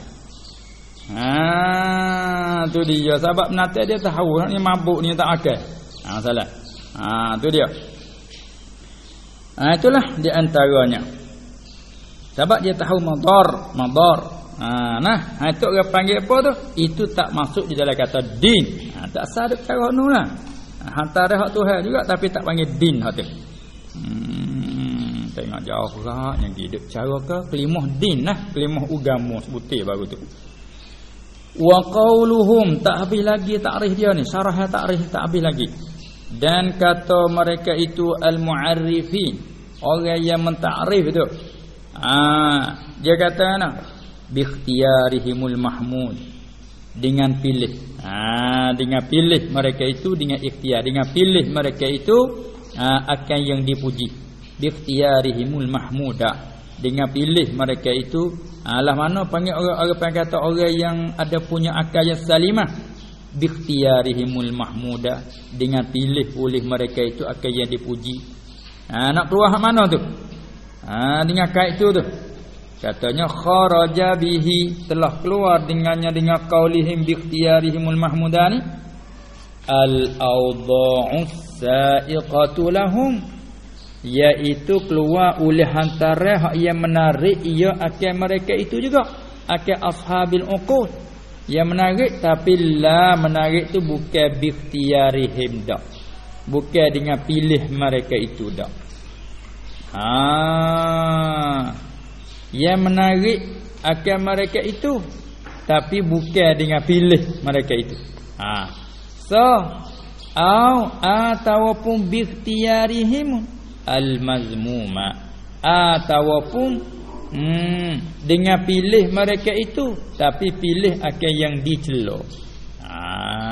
Ha tu dia sebab binatang dia tahu ni mabuk ni tak akal. Ha salah. Ha tu dia. Ha itulah di antaranya. Sebab dia tahu madar, madar. Ha nah, ha itu orang panggil apa tu? Itu tak masuk di dalam kata din. Ha tak sah dekat cara lah hantar hak Tuhan juga tapi tak panggil din hak tu. Hmm, tengok jauh pula yang hidup cara ke kelimah din lah, kelimah agama sebutir baru tu. Wa qauluhum tak habis lagi takrif dia ni, syarah takrif tak habis lagi. Dan kata mereka itu al-mu'arrifin, orang yang mentakrif tu. Ah, dia kata ana bi ikhtiyarihimul mahmud dengan pilih. Ha, dengan pilih mereka itu dengan ikhtiar. Dengan pilih mereka itu ha, akan yang dipuji. Bikhtiarihimul mahmuda. Dengan pilih mereka itu alah ha, mana panggil orang-orang kata orang yang ada punya akal yang salimah. Bikhtiarihimul mahmuda. Dengan pilih oleh mereka itu akan yang dipuji. Ha, nak keluar mana tu? Ha, dengan kait itu tu. Katanya kharaja bihi telah keluar dengannya dengan qaulihim bi ikhtiyarihimul mahmudani al awdha'u sa'iqatu lahum yaitu keluar oleh antara hak yang menarik ia akan mereka itu juga akan ashabil uqud yang menarik tapi la menarik itu bukan bi ikhtiyarihim dak. Bukan dengan pilih mereka itu dak. Ha. Yang menarik akan mereka itu tapi bukan dengan pilih mereka itu. Ha. So au ataupun bi ikhtiyarihim al mazmuma ataupun hmm, dengan pilih mereka itu tapi pilih akan yang dicela. Ha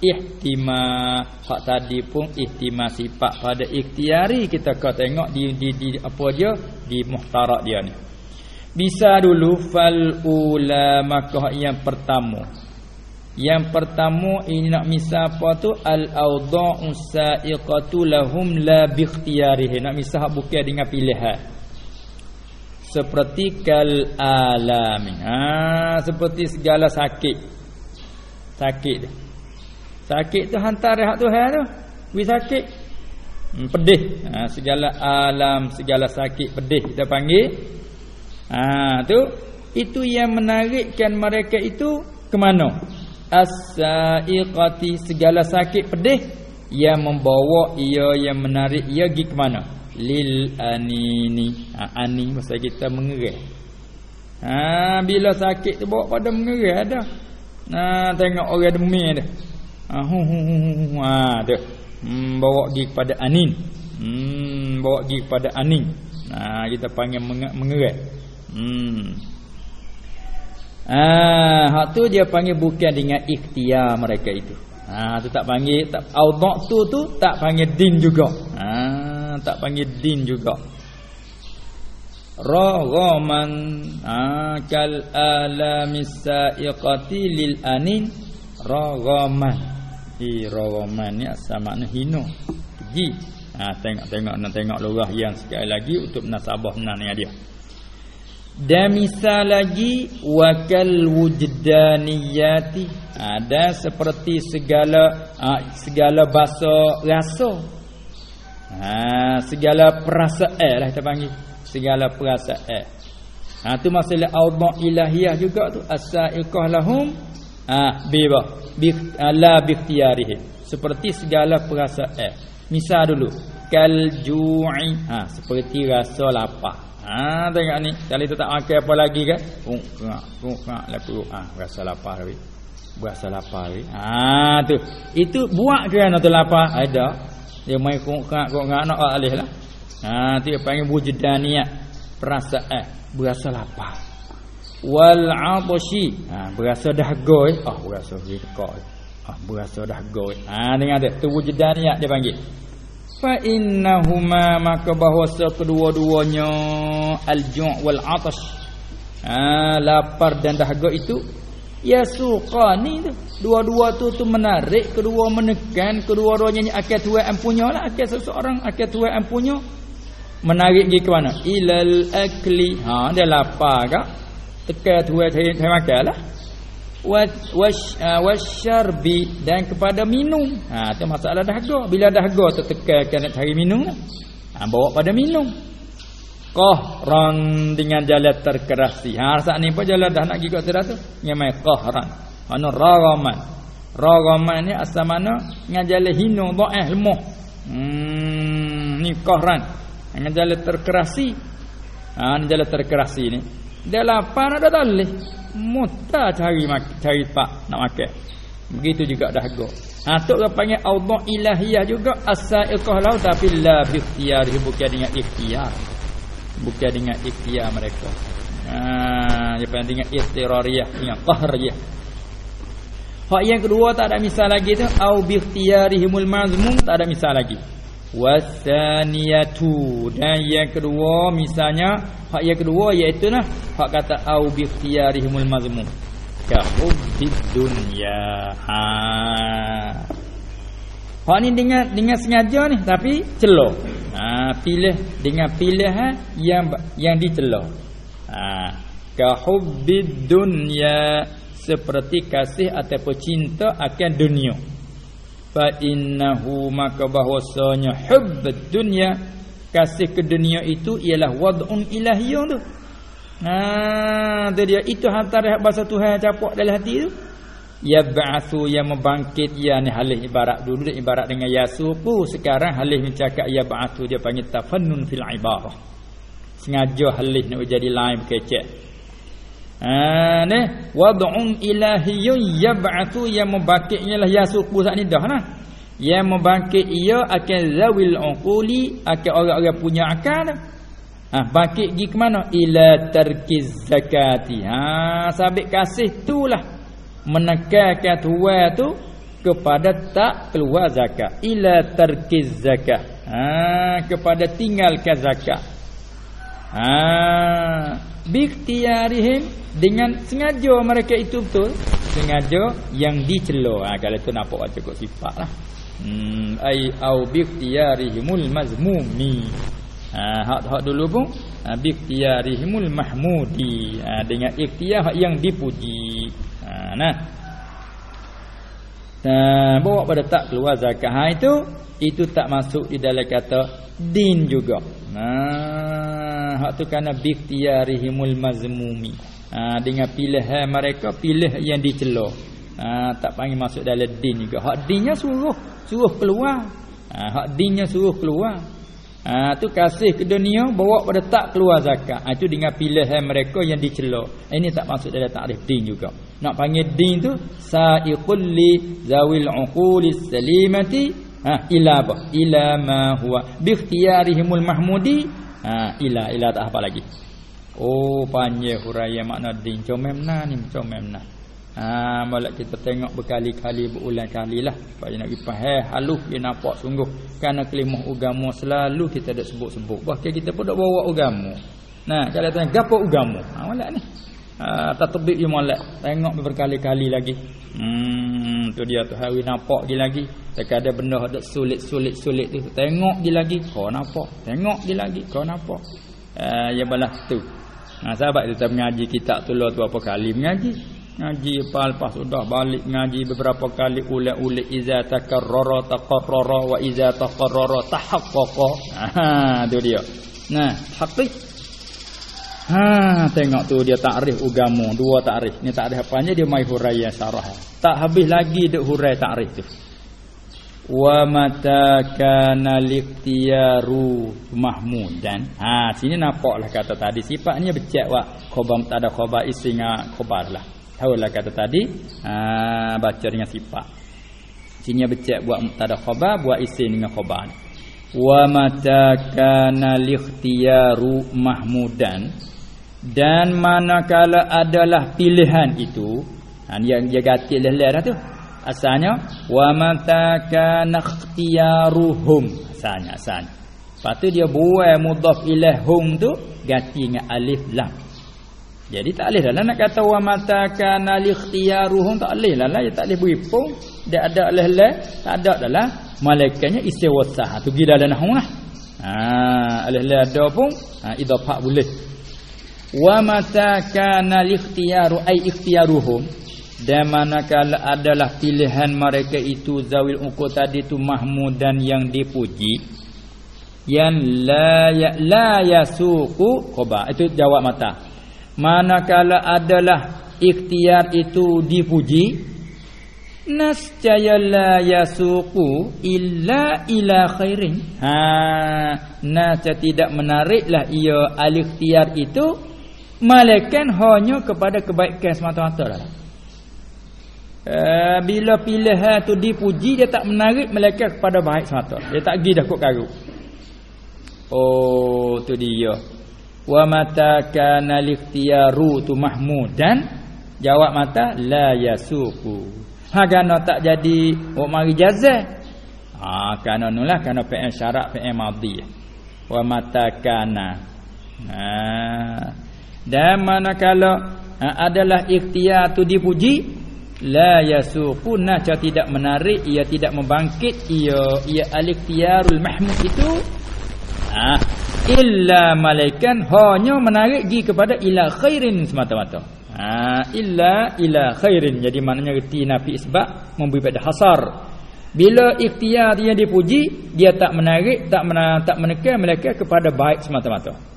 ihtima. Hak tadi pun ihtima sifat pada ikhtiari. Kita kau tengok di, di, di apa dia? Di muhtarak dia ni. Bisa dulu fal ula maka yang pertama. Yang pertama ini nak misal apa tu? Al awda'u sa'iqatu lahum la bi ikhtiyarihi nak misal bukan dengan pilihan seperti kal alamin. Ha seperti segala sakit. Sakit dia. Sakit tu hantar hak Tuhan tu. Wi sakit. Hmm, pedih. Ha, segala alam segala sakit pedih kita panggil. Ha tu. Itu yang menarikkan mereka itu ke mana? As-saiqati segala sakit pedih yang membawa ia yang menarik ia pergi ke mana lil anini. Ha, ani masa kita mengerai ha bila sakit tu bawa pada mengerai dah nah tengok orang demi dah ha hu hu hu ha tu. Hmm, bawa pergi kepada anin. Hmm bawa pergi kepada anin. Nah kita panggil mengerai hmm. Ah, hak tu dia panggil bukan dengan ikhtiar mereka itu. Ah, tu tak panggil tak audha tu tu tak panggil din juga. Tak panggil din juga. Raghaman ah kal alamis saiqati lil anin raghaman. Di raghaman ni asal makna hino. Keji. Ah, tengok-tengok nak tengok lurah yang sekali lagi untuk nasabah nan dia. Dan misal lagi wakal wujdaniyati ada seperti segala ha, segala bahasa rasa. Ha, segala perasaan lah kita panggil. Segala perasaan. Ha tu masalah Allah ilahiyah juga tu asaiqah lahum ha biba bi la bi Seperti segala perasaan. Misal dulu kal ju'i ha seperti rasa lapar. Ha tengok ni, kalau tu tak makan apa lagi kan? Kak, kuk kak lah perut. Ha rasa lapar wi. Berasa lapar wi. Ha tu. Itu buat kerana tu lapar ada. Dia mai kuk kak, kuk kak nak alih lah. Ha dia panggil wujdaniat. Perasaan berasa lapar. Wal 'atashi. Ha berasa dahaga eh. Ah berasa dekat. Ah berasa dahaga. Ha dengar tu, tu wujdaniat dia panggil fa innahuma maka bahwasa kedua-duanya al-ju' wal 'atash ha, lapar dan dahaga itu ya suqani tu. Dua-dua tu tu menarik kedua menekan kedua-duanya akan tuai ampunya lah. Akan seseorang akan tuai ampunya menarik pergi ke mana? Ilal akli. Ha dia lapar kak tekan tuai cari makan lah. Wasyarbi. Uh, dan kepada minum. Ha tu masalah dahaga. Bila dahaga tertekan nak cari minum Ha bawa pada minum. Qahran dengan jalan terkerasi. Ha saat ni pun jalan dah nak pergi kat tu. Yang mai qahran. Mana ragaman. Ragaman ni asal mana? Dengan jalan hino dhaif lemah. Hmm ni qahran. Dengan jalan terkerasi. Ha ni jalan terkerasi ni. Dia lapar ada dalih muta cari cari pak nak makan begitu juga dah go ha tok dia panggil audha ilahiyah juga asaiqah lau tapi la bi ikhtiyar bukan dengan ikhtiar bukan dengan ikhtiar mereka. Ha dia dengan istirariyah dengan qahriyah hak yang kedua tak ada misal lagi tu au bi ikhtiyarihimul mazmum tak ada misal lagi. Wasaniyatu dan yang kedua misalnya hak yang kedua iaitu nah hak kata au bi ikhtiyarihimul mazmum. Ka hubbid dunya. Ha hak ni dengan dengan sengaja ni tapi celah ha pilih dengan pilihan yang yang dicela ha ka hubbid dunya seperti kasih ataupun cinta akan dunia. Fa innahu maka bahwasanya hubbud dunya kasih ke dunia itu ialah wad'un ilahiyyun tu. Ha dia. Itu hantar bahasa Tuhan capok dalam hati tu ya ba'su yang membangkit ya ni halih ibarat dulu dia ibarat dengan yasufu sekarang halih mencakap ya ba'su dia panggil tafannun fil ibarah sengaja halih nak jadi lain kecek Ha ni wad'un ilahiyyun yab'atu yang membangkitnya lah ya suku saat ni dah nah. Yang membangkit ia akan zawil uquli akan orang-orang punya akal. Ha bangkit pergi ke mana? Ila tarkiz zakati. Ha sabit kasih itulah menekankan tuan tu kepada tak keluar zakat. Ila tarkiz zakat. Ha kepada tinggalkan zakat. Ha biktiarihim dengan sengaja mereka itu betul sengaja yang dicela ha, kalau tu nampak baca kok sifat lah hmm ai au biktiarihimul mazmumi ha hak hak dulu pun ha, biktiarihimul mahmudi ha, dengan ikhtiar yang dipuji nah Dan bawa pada tak keluar zakat ha, itu itu tak masuk di dalam kata din juga. Nah, hak tu kerana biqtiyarihimul mazmumi. Ha, dengan pilihan mereka pilih yang dicela. Ha, tak panggil masuk dalam din juga. Hak dinnya suruh suruh keluar. Ha, hak dinnya suruh keluar. Ha, tu kasih ke dunia bawa pada tak keluar zakat. Ha, itu dengan pilihan mereka yang dicela. Ini tak masuk dalam takrif din juga. Nak panggil din tu sa'iqul li zawil uqulis salimati ha ila apa? Ila ma huwa bi ikhtiyarihimul mahmudi ha ila ila tak apa lagi. Oh panjang huraian makna din comemna ni comemna. Ha molek kita tengok berkali-kali berulang kalilah supaya nak faham halus dia nampak sungguh kerana kelimah agama selalu kita ada sebut-sebut bahkan kita pun dak bawa agama. Nah, kalau tanya gapo agama? Ha molek ni. Ah, tatbik dia molek. Tengok berkali-kali lagi. Hmm tu dia tu. Hari nampak dia lagi. Ada benda ada sulit-sulit sulit tu. Tengok dia lagi. Kau nampak. Tengok dia lagi. Kau nampak. Uh, ya balas tu. Nah sahabat kita mengaji kitab tu tu apa kali mengaji. Ngaji apa lepas sudah balik ngaji beberapa kali. Ulat-ulat iza takarrara taqarrara wa iza taqarrara tahaqqaqa. Ha tu dia. Nah hakik Ha tengok tu dia takrif agama dua takrif. Ni takrif apanya? Dia mai huraiya syarah tak habis lagi dak hurai takrif tu. Wa mata kana liqtiyaru mahmudan. Ha sini nampaklah kata tadi. Sifatnya becek wa khabar tak ada khabar isinga khabar lah tahulah kata tadi. Ha baca dengan sifat. Sini becek buat tak ada khabar buat isin dengan khabar wa mata kana liqtiyaru mahmudan dan manakala adalah pilihan itu han yang dia ganti leh-leh dah tu. Asalnya wa mataka nakhtiyaruhum. Asalnya asalnya. Lepas tu dia buai mudhaf ilaihum tu ganti dengan alif lam. Jadi tak boleh lah nak kata wa mataka nakhtiyaruhum tak boleh lah lah. Tak boleh beri pun dia ada leh-leh tak ada adalah malaikatnya istiwasah. Tu gila dalam nahwu lah ha alih-leh ada pun ha idafah boleh wa mata kana likhtiyaru ay ikhtiyaruhum dan manakala adalah pilihan mereka itu zawil uqu tadi tu mahmudan yang dipuji yang la ya, la yasuqu qaba itu jawab mata. Manakala adalah ikhtiar itu dipuji nascaya la yasuqu illa ila khairin. Ha nascaya tidak menariklah ia al-ikhtiar itu malaikat hanya kepada kebaikan semata-mata lah. Uh, bila pilihan tu dipuji dia tak menarik malaikat kepada baik semata. Dia tak dah kok karu. Oh tu dia. Wa mata kana likhtiyaru tu mahmudan jawab mata la yasuku. Ha gana tak jadi oh mari jazah. Ha kana nulah kana fi'il syarat fi'il madhi. Wa mata kana. Ha dan manakala ha, adalah ikhtiar tu dipuji la yasuquna cha tidak menarik ia tidak membangkit ia ia al-ikhtiarul mahmud itu ha, illa malaikan hanya menarik gi kepada ila khairin semata-mata. Ha, illa ila khairin jadi maknanya reti nafi isbab memberi pada hasar. Bila ikhtiar yang dipuji dia tak menarik tak mena, tak menekan mereka kepada baik semata-mata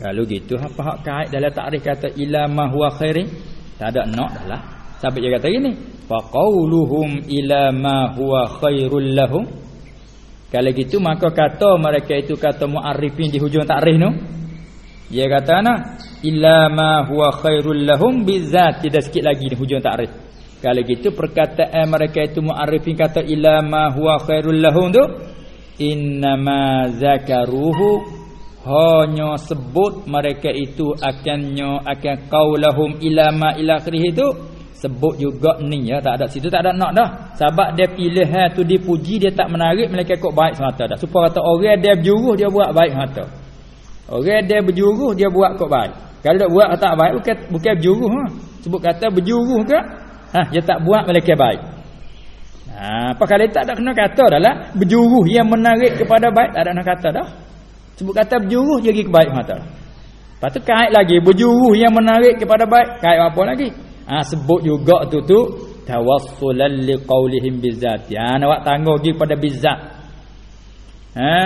kalau gitu apa hak kait dalam takrif kata ila ma huwa khairin? Tak ada nak dah lah. Sampai dia kata gini, fa qauluhum ila ma huwa khairul lahum. Kalau gitu maka kata mereka itu kata muarrifin di hujung takrif tu. Dia kata ana ila ma huwa khairul lahum bizat tidak sikit lagi di hujung takrif. Kalau gitu perkataan mereka itu muarrifin kata ila ma huwa khairul lahum tu inna zakaruhu hanya sebut mereka itu akannya akan qaulahum ila ma ila akhirih itu sebut juga ni ya tak ada situ tak ada nak dah. Sebab dia pilihan tu dipuji dia tak menarik mereka kok baik semata dah. Supaya kata orang dia berjuruh dia buat baik semata. Orang dia berjuruh dia buat kok baik. Kalau dia buat tak baik bukan bukan berjuruh ha. Sebut kata berjuruh ke ha dia tak buat mereka baik. Ha apa kalau tak ada kena kata dah lah. Berjuruh yang menarik kepada baik tak ada nak kata dah Sebut kata berjuruh jadi kebaik mata. Lepas tu kait lagi berjuruh yang menarik kepada baik. Kait apa lagi? Ha, sebut juga tu tu tawassulan liqaulihim bizat ya nak tangguh pergi pada bizat ha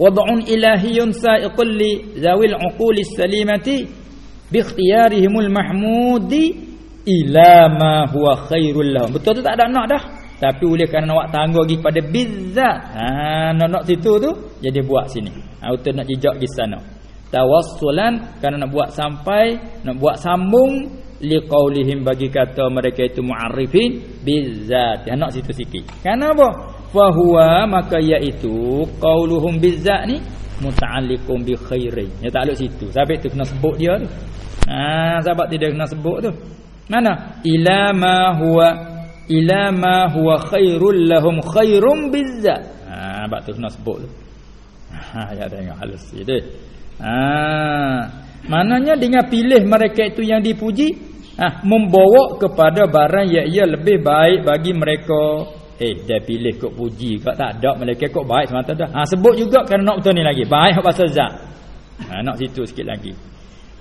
wad'un ilahiyun sa'iqul li zawil uquli salimati bi ikhtiyarihimul mahmudi ila ma huwa khairul lahum betul tu tak ada nak dah tapi oleh kerana nak tangguh pergi pada bizat ha nak nak situ tu jadi buat sini. Ha betul nak jejak di sana. Tawassulan kerana nak buat sampai nak buat sambung liqaulihim bagi kata mereka itu muarrifin bizat ya nak situ sikit. Kenapa fahuwa maka iaitu qauluhum bizzat ni muta'alliqun bi khairi ya takluk situ. Sampai tu kena sebut dia tu. Ha sebab tidak kena sebut tu. Mana? Ila ma huwa ila ma huwa khairul lahum khairum bizzat ha sebab tu kena sebut tu ha ya tengok halus dia ha mananya dengan pilih mereka itu yang dipuji ha, membawa kepada barang yang ia lebih baik bagi mereka Eh dia pilih kok puji kok tak ada malaikat kok baik semata dah. Ha sebut juga kerana nak betul ni lagi. Baik pasal zat. Ha nak situ sikit lagi.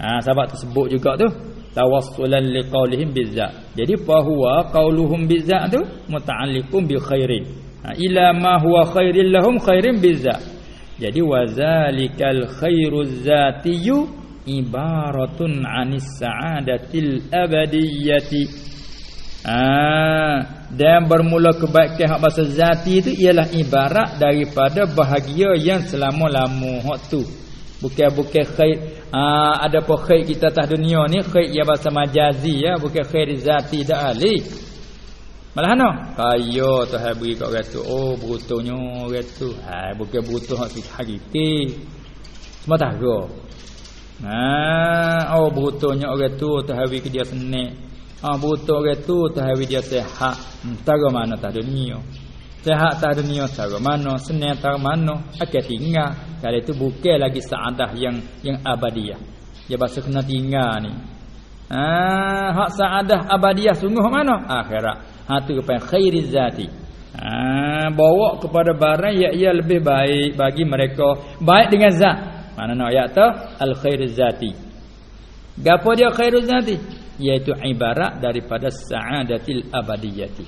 Ha sahabat sebut juga tu tawassulan liqaulihim bizat. Jadi fa huwa qauluhum bizat tu muta'alliqun bi khairin. Ha ila ma huwa khairil lahum khairin bizat. Jadi wazalikal khairuz zatiyyu ibaratun anis sa'adatil abadiyyati Ah, dan bermula kebaikan hak bahasa zati itu ialah ibarat daripada bahagia yang selama-lama hak tu. Bukan-bukan khair ah ada apa khair kita atas dunia ni khair yang bahasa majazi ya, bukan khair zati dak ali. Malah ana kaya tu hai bagi kat orang tu. Oh, berutuhnya orang tu. Ha, bukan berutuh hak hakiki. Semua tak go. Ha, oh berutuhnya orang tu tu hari ke dia senek. Ah ha, buta orang tu tahawi dia sehat. Entah ke mana tak dunia. Sehat tak dunia ke mana, senang tak mana, akan tinggal. Kalau itu bukan lagi saadah yang yang abadiah. Dia bahasa kena tinggal ni. Ah, hak saadah abadiah sungguh mana? Akhirat. Ha tu kepada khairiz zati. Ah, bawa kepada barang yang ia lebih baik bagi mereka. Baik dengan zat. Mana nak ayat tu? Al khairiz zati. Gapo dia khairuz zati? iaitu ibarat daripada sa'adatil abadiyati.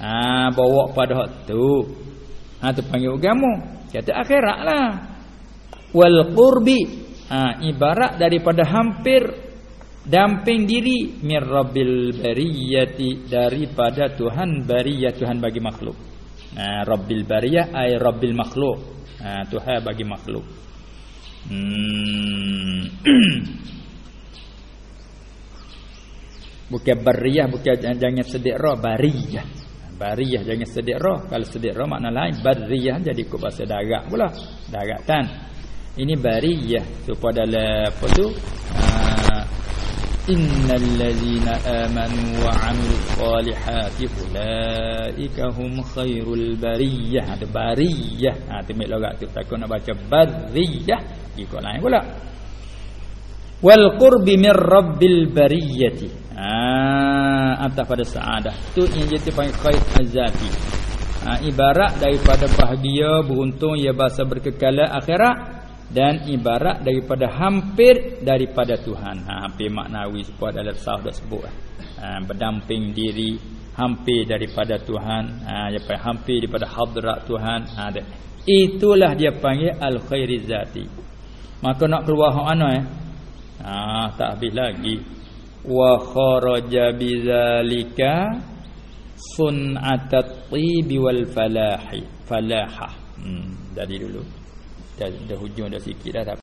Ha bawa pada hak tu. Ha tu panggil agama. Kata akhiratlah. Wal qurbi ha ibarat daripada hampir damping diri mir rabbil bariyati daripada Tuhan bariyah Tuhan bagi makhluk. Ha rabbil bariyah ai rabbil makhluk. Ha Tuhan bagi makhluk. Hmm. Bukan bariyah bukan jangan sedik ra bariyah. Bariyah jangan sedik ra. Kalau sedik ra makna lain bariyah jadi ikut bahasa darat pula. Daratan. Ini bariyah supaya dalam apa tu? Uh, Innal ladzina amanu wa 'amilus solihati ulaika hum khairul bariyah. Ada bariyah. Ha temik logat tu takut nak baca bariyah ikut lain pula. Wal qurbi mir rabbil bariyati. Ah, atas pada saadah. Tu yang jadi panggil khair azati. Ha, ibarat daripada bahagia beruntung ia bahasa berkekalan akhirat dan ibarat daripada hampir daripada Tuhan. Ha, hampir maknawi sebab dalam sah dah sebut. Ha, berdamping diri hampir daripada Tuhan. Ha, dia panggil hampir daripada hadrat Tuhan. Ha, dia. Itulah dia panggil al-khairizati. Maka nak keluar hak mana eh? Ha, tak habis lagi wa kharaja bidzalika sun'atat tibi wal falahi falaha. Hmm, dari dulu. Dah, dah hujung dah sikit dah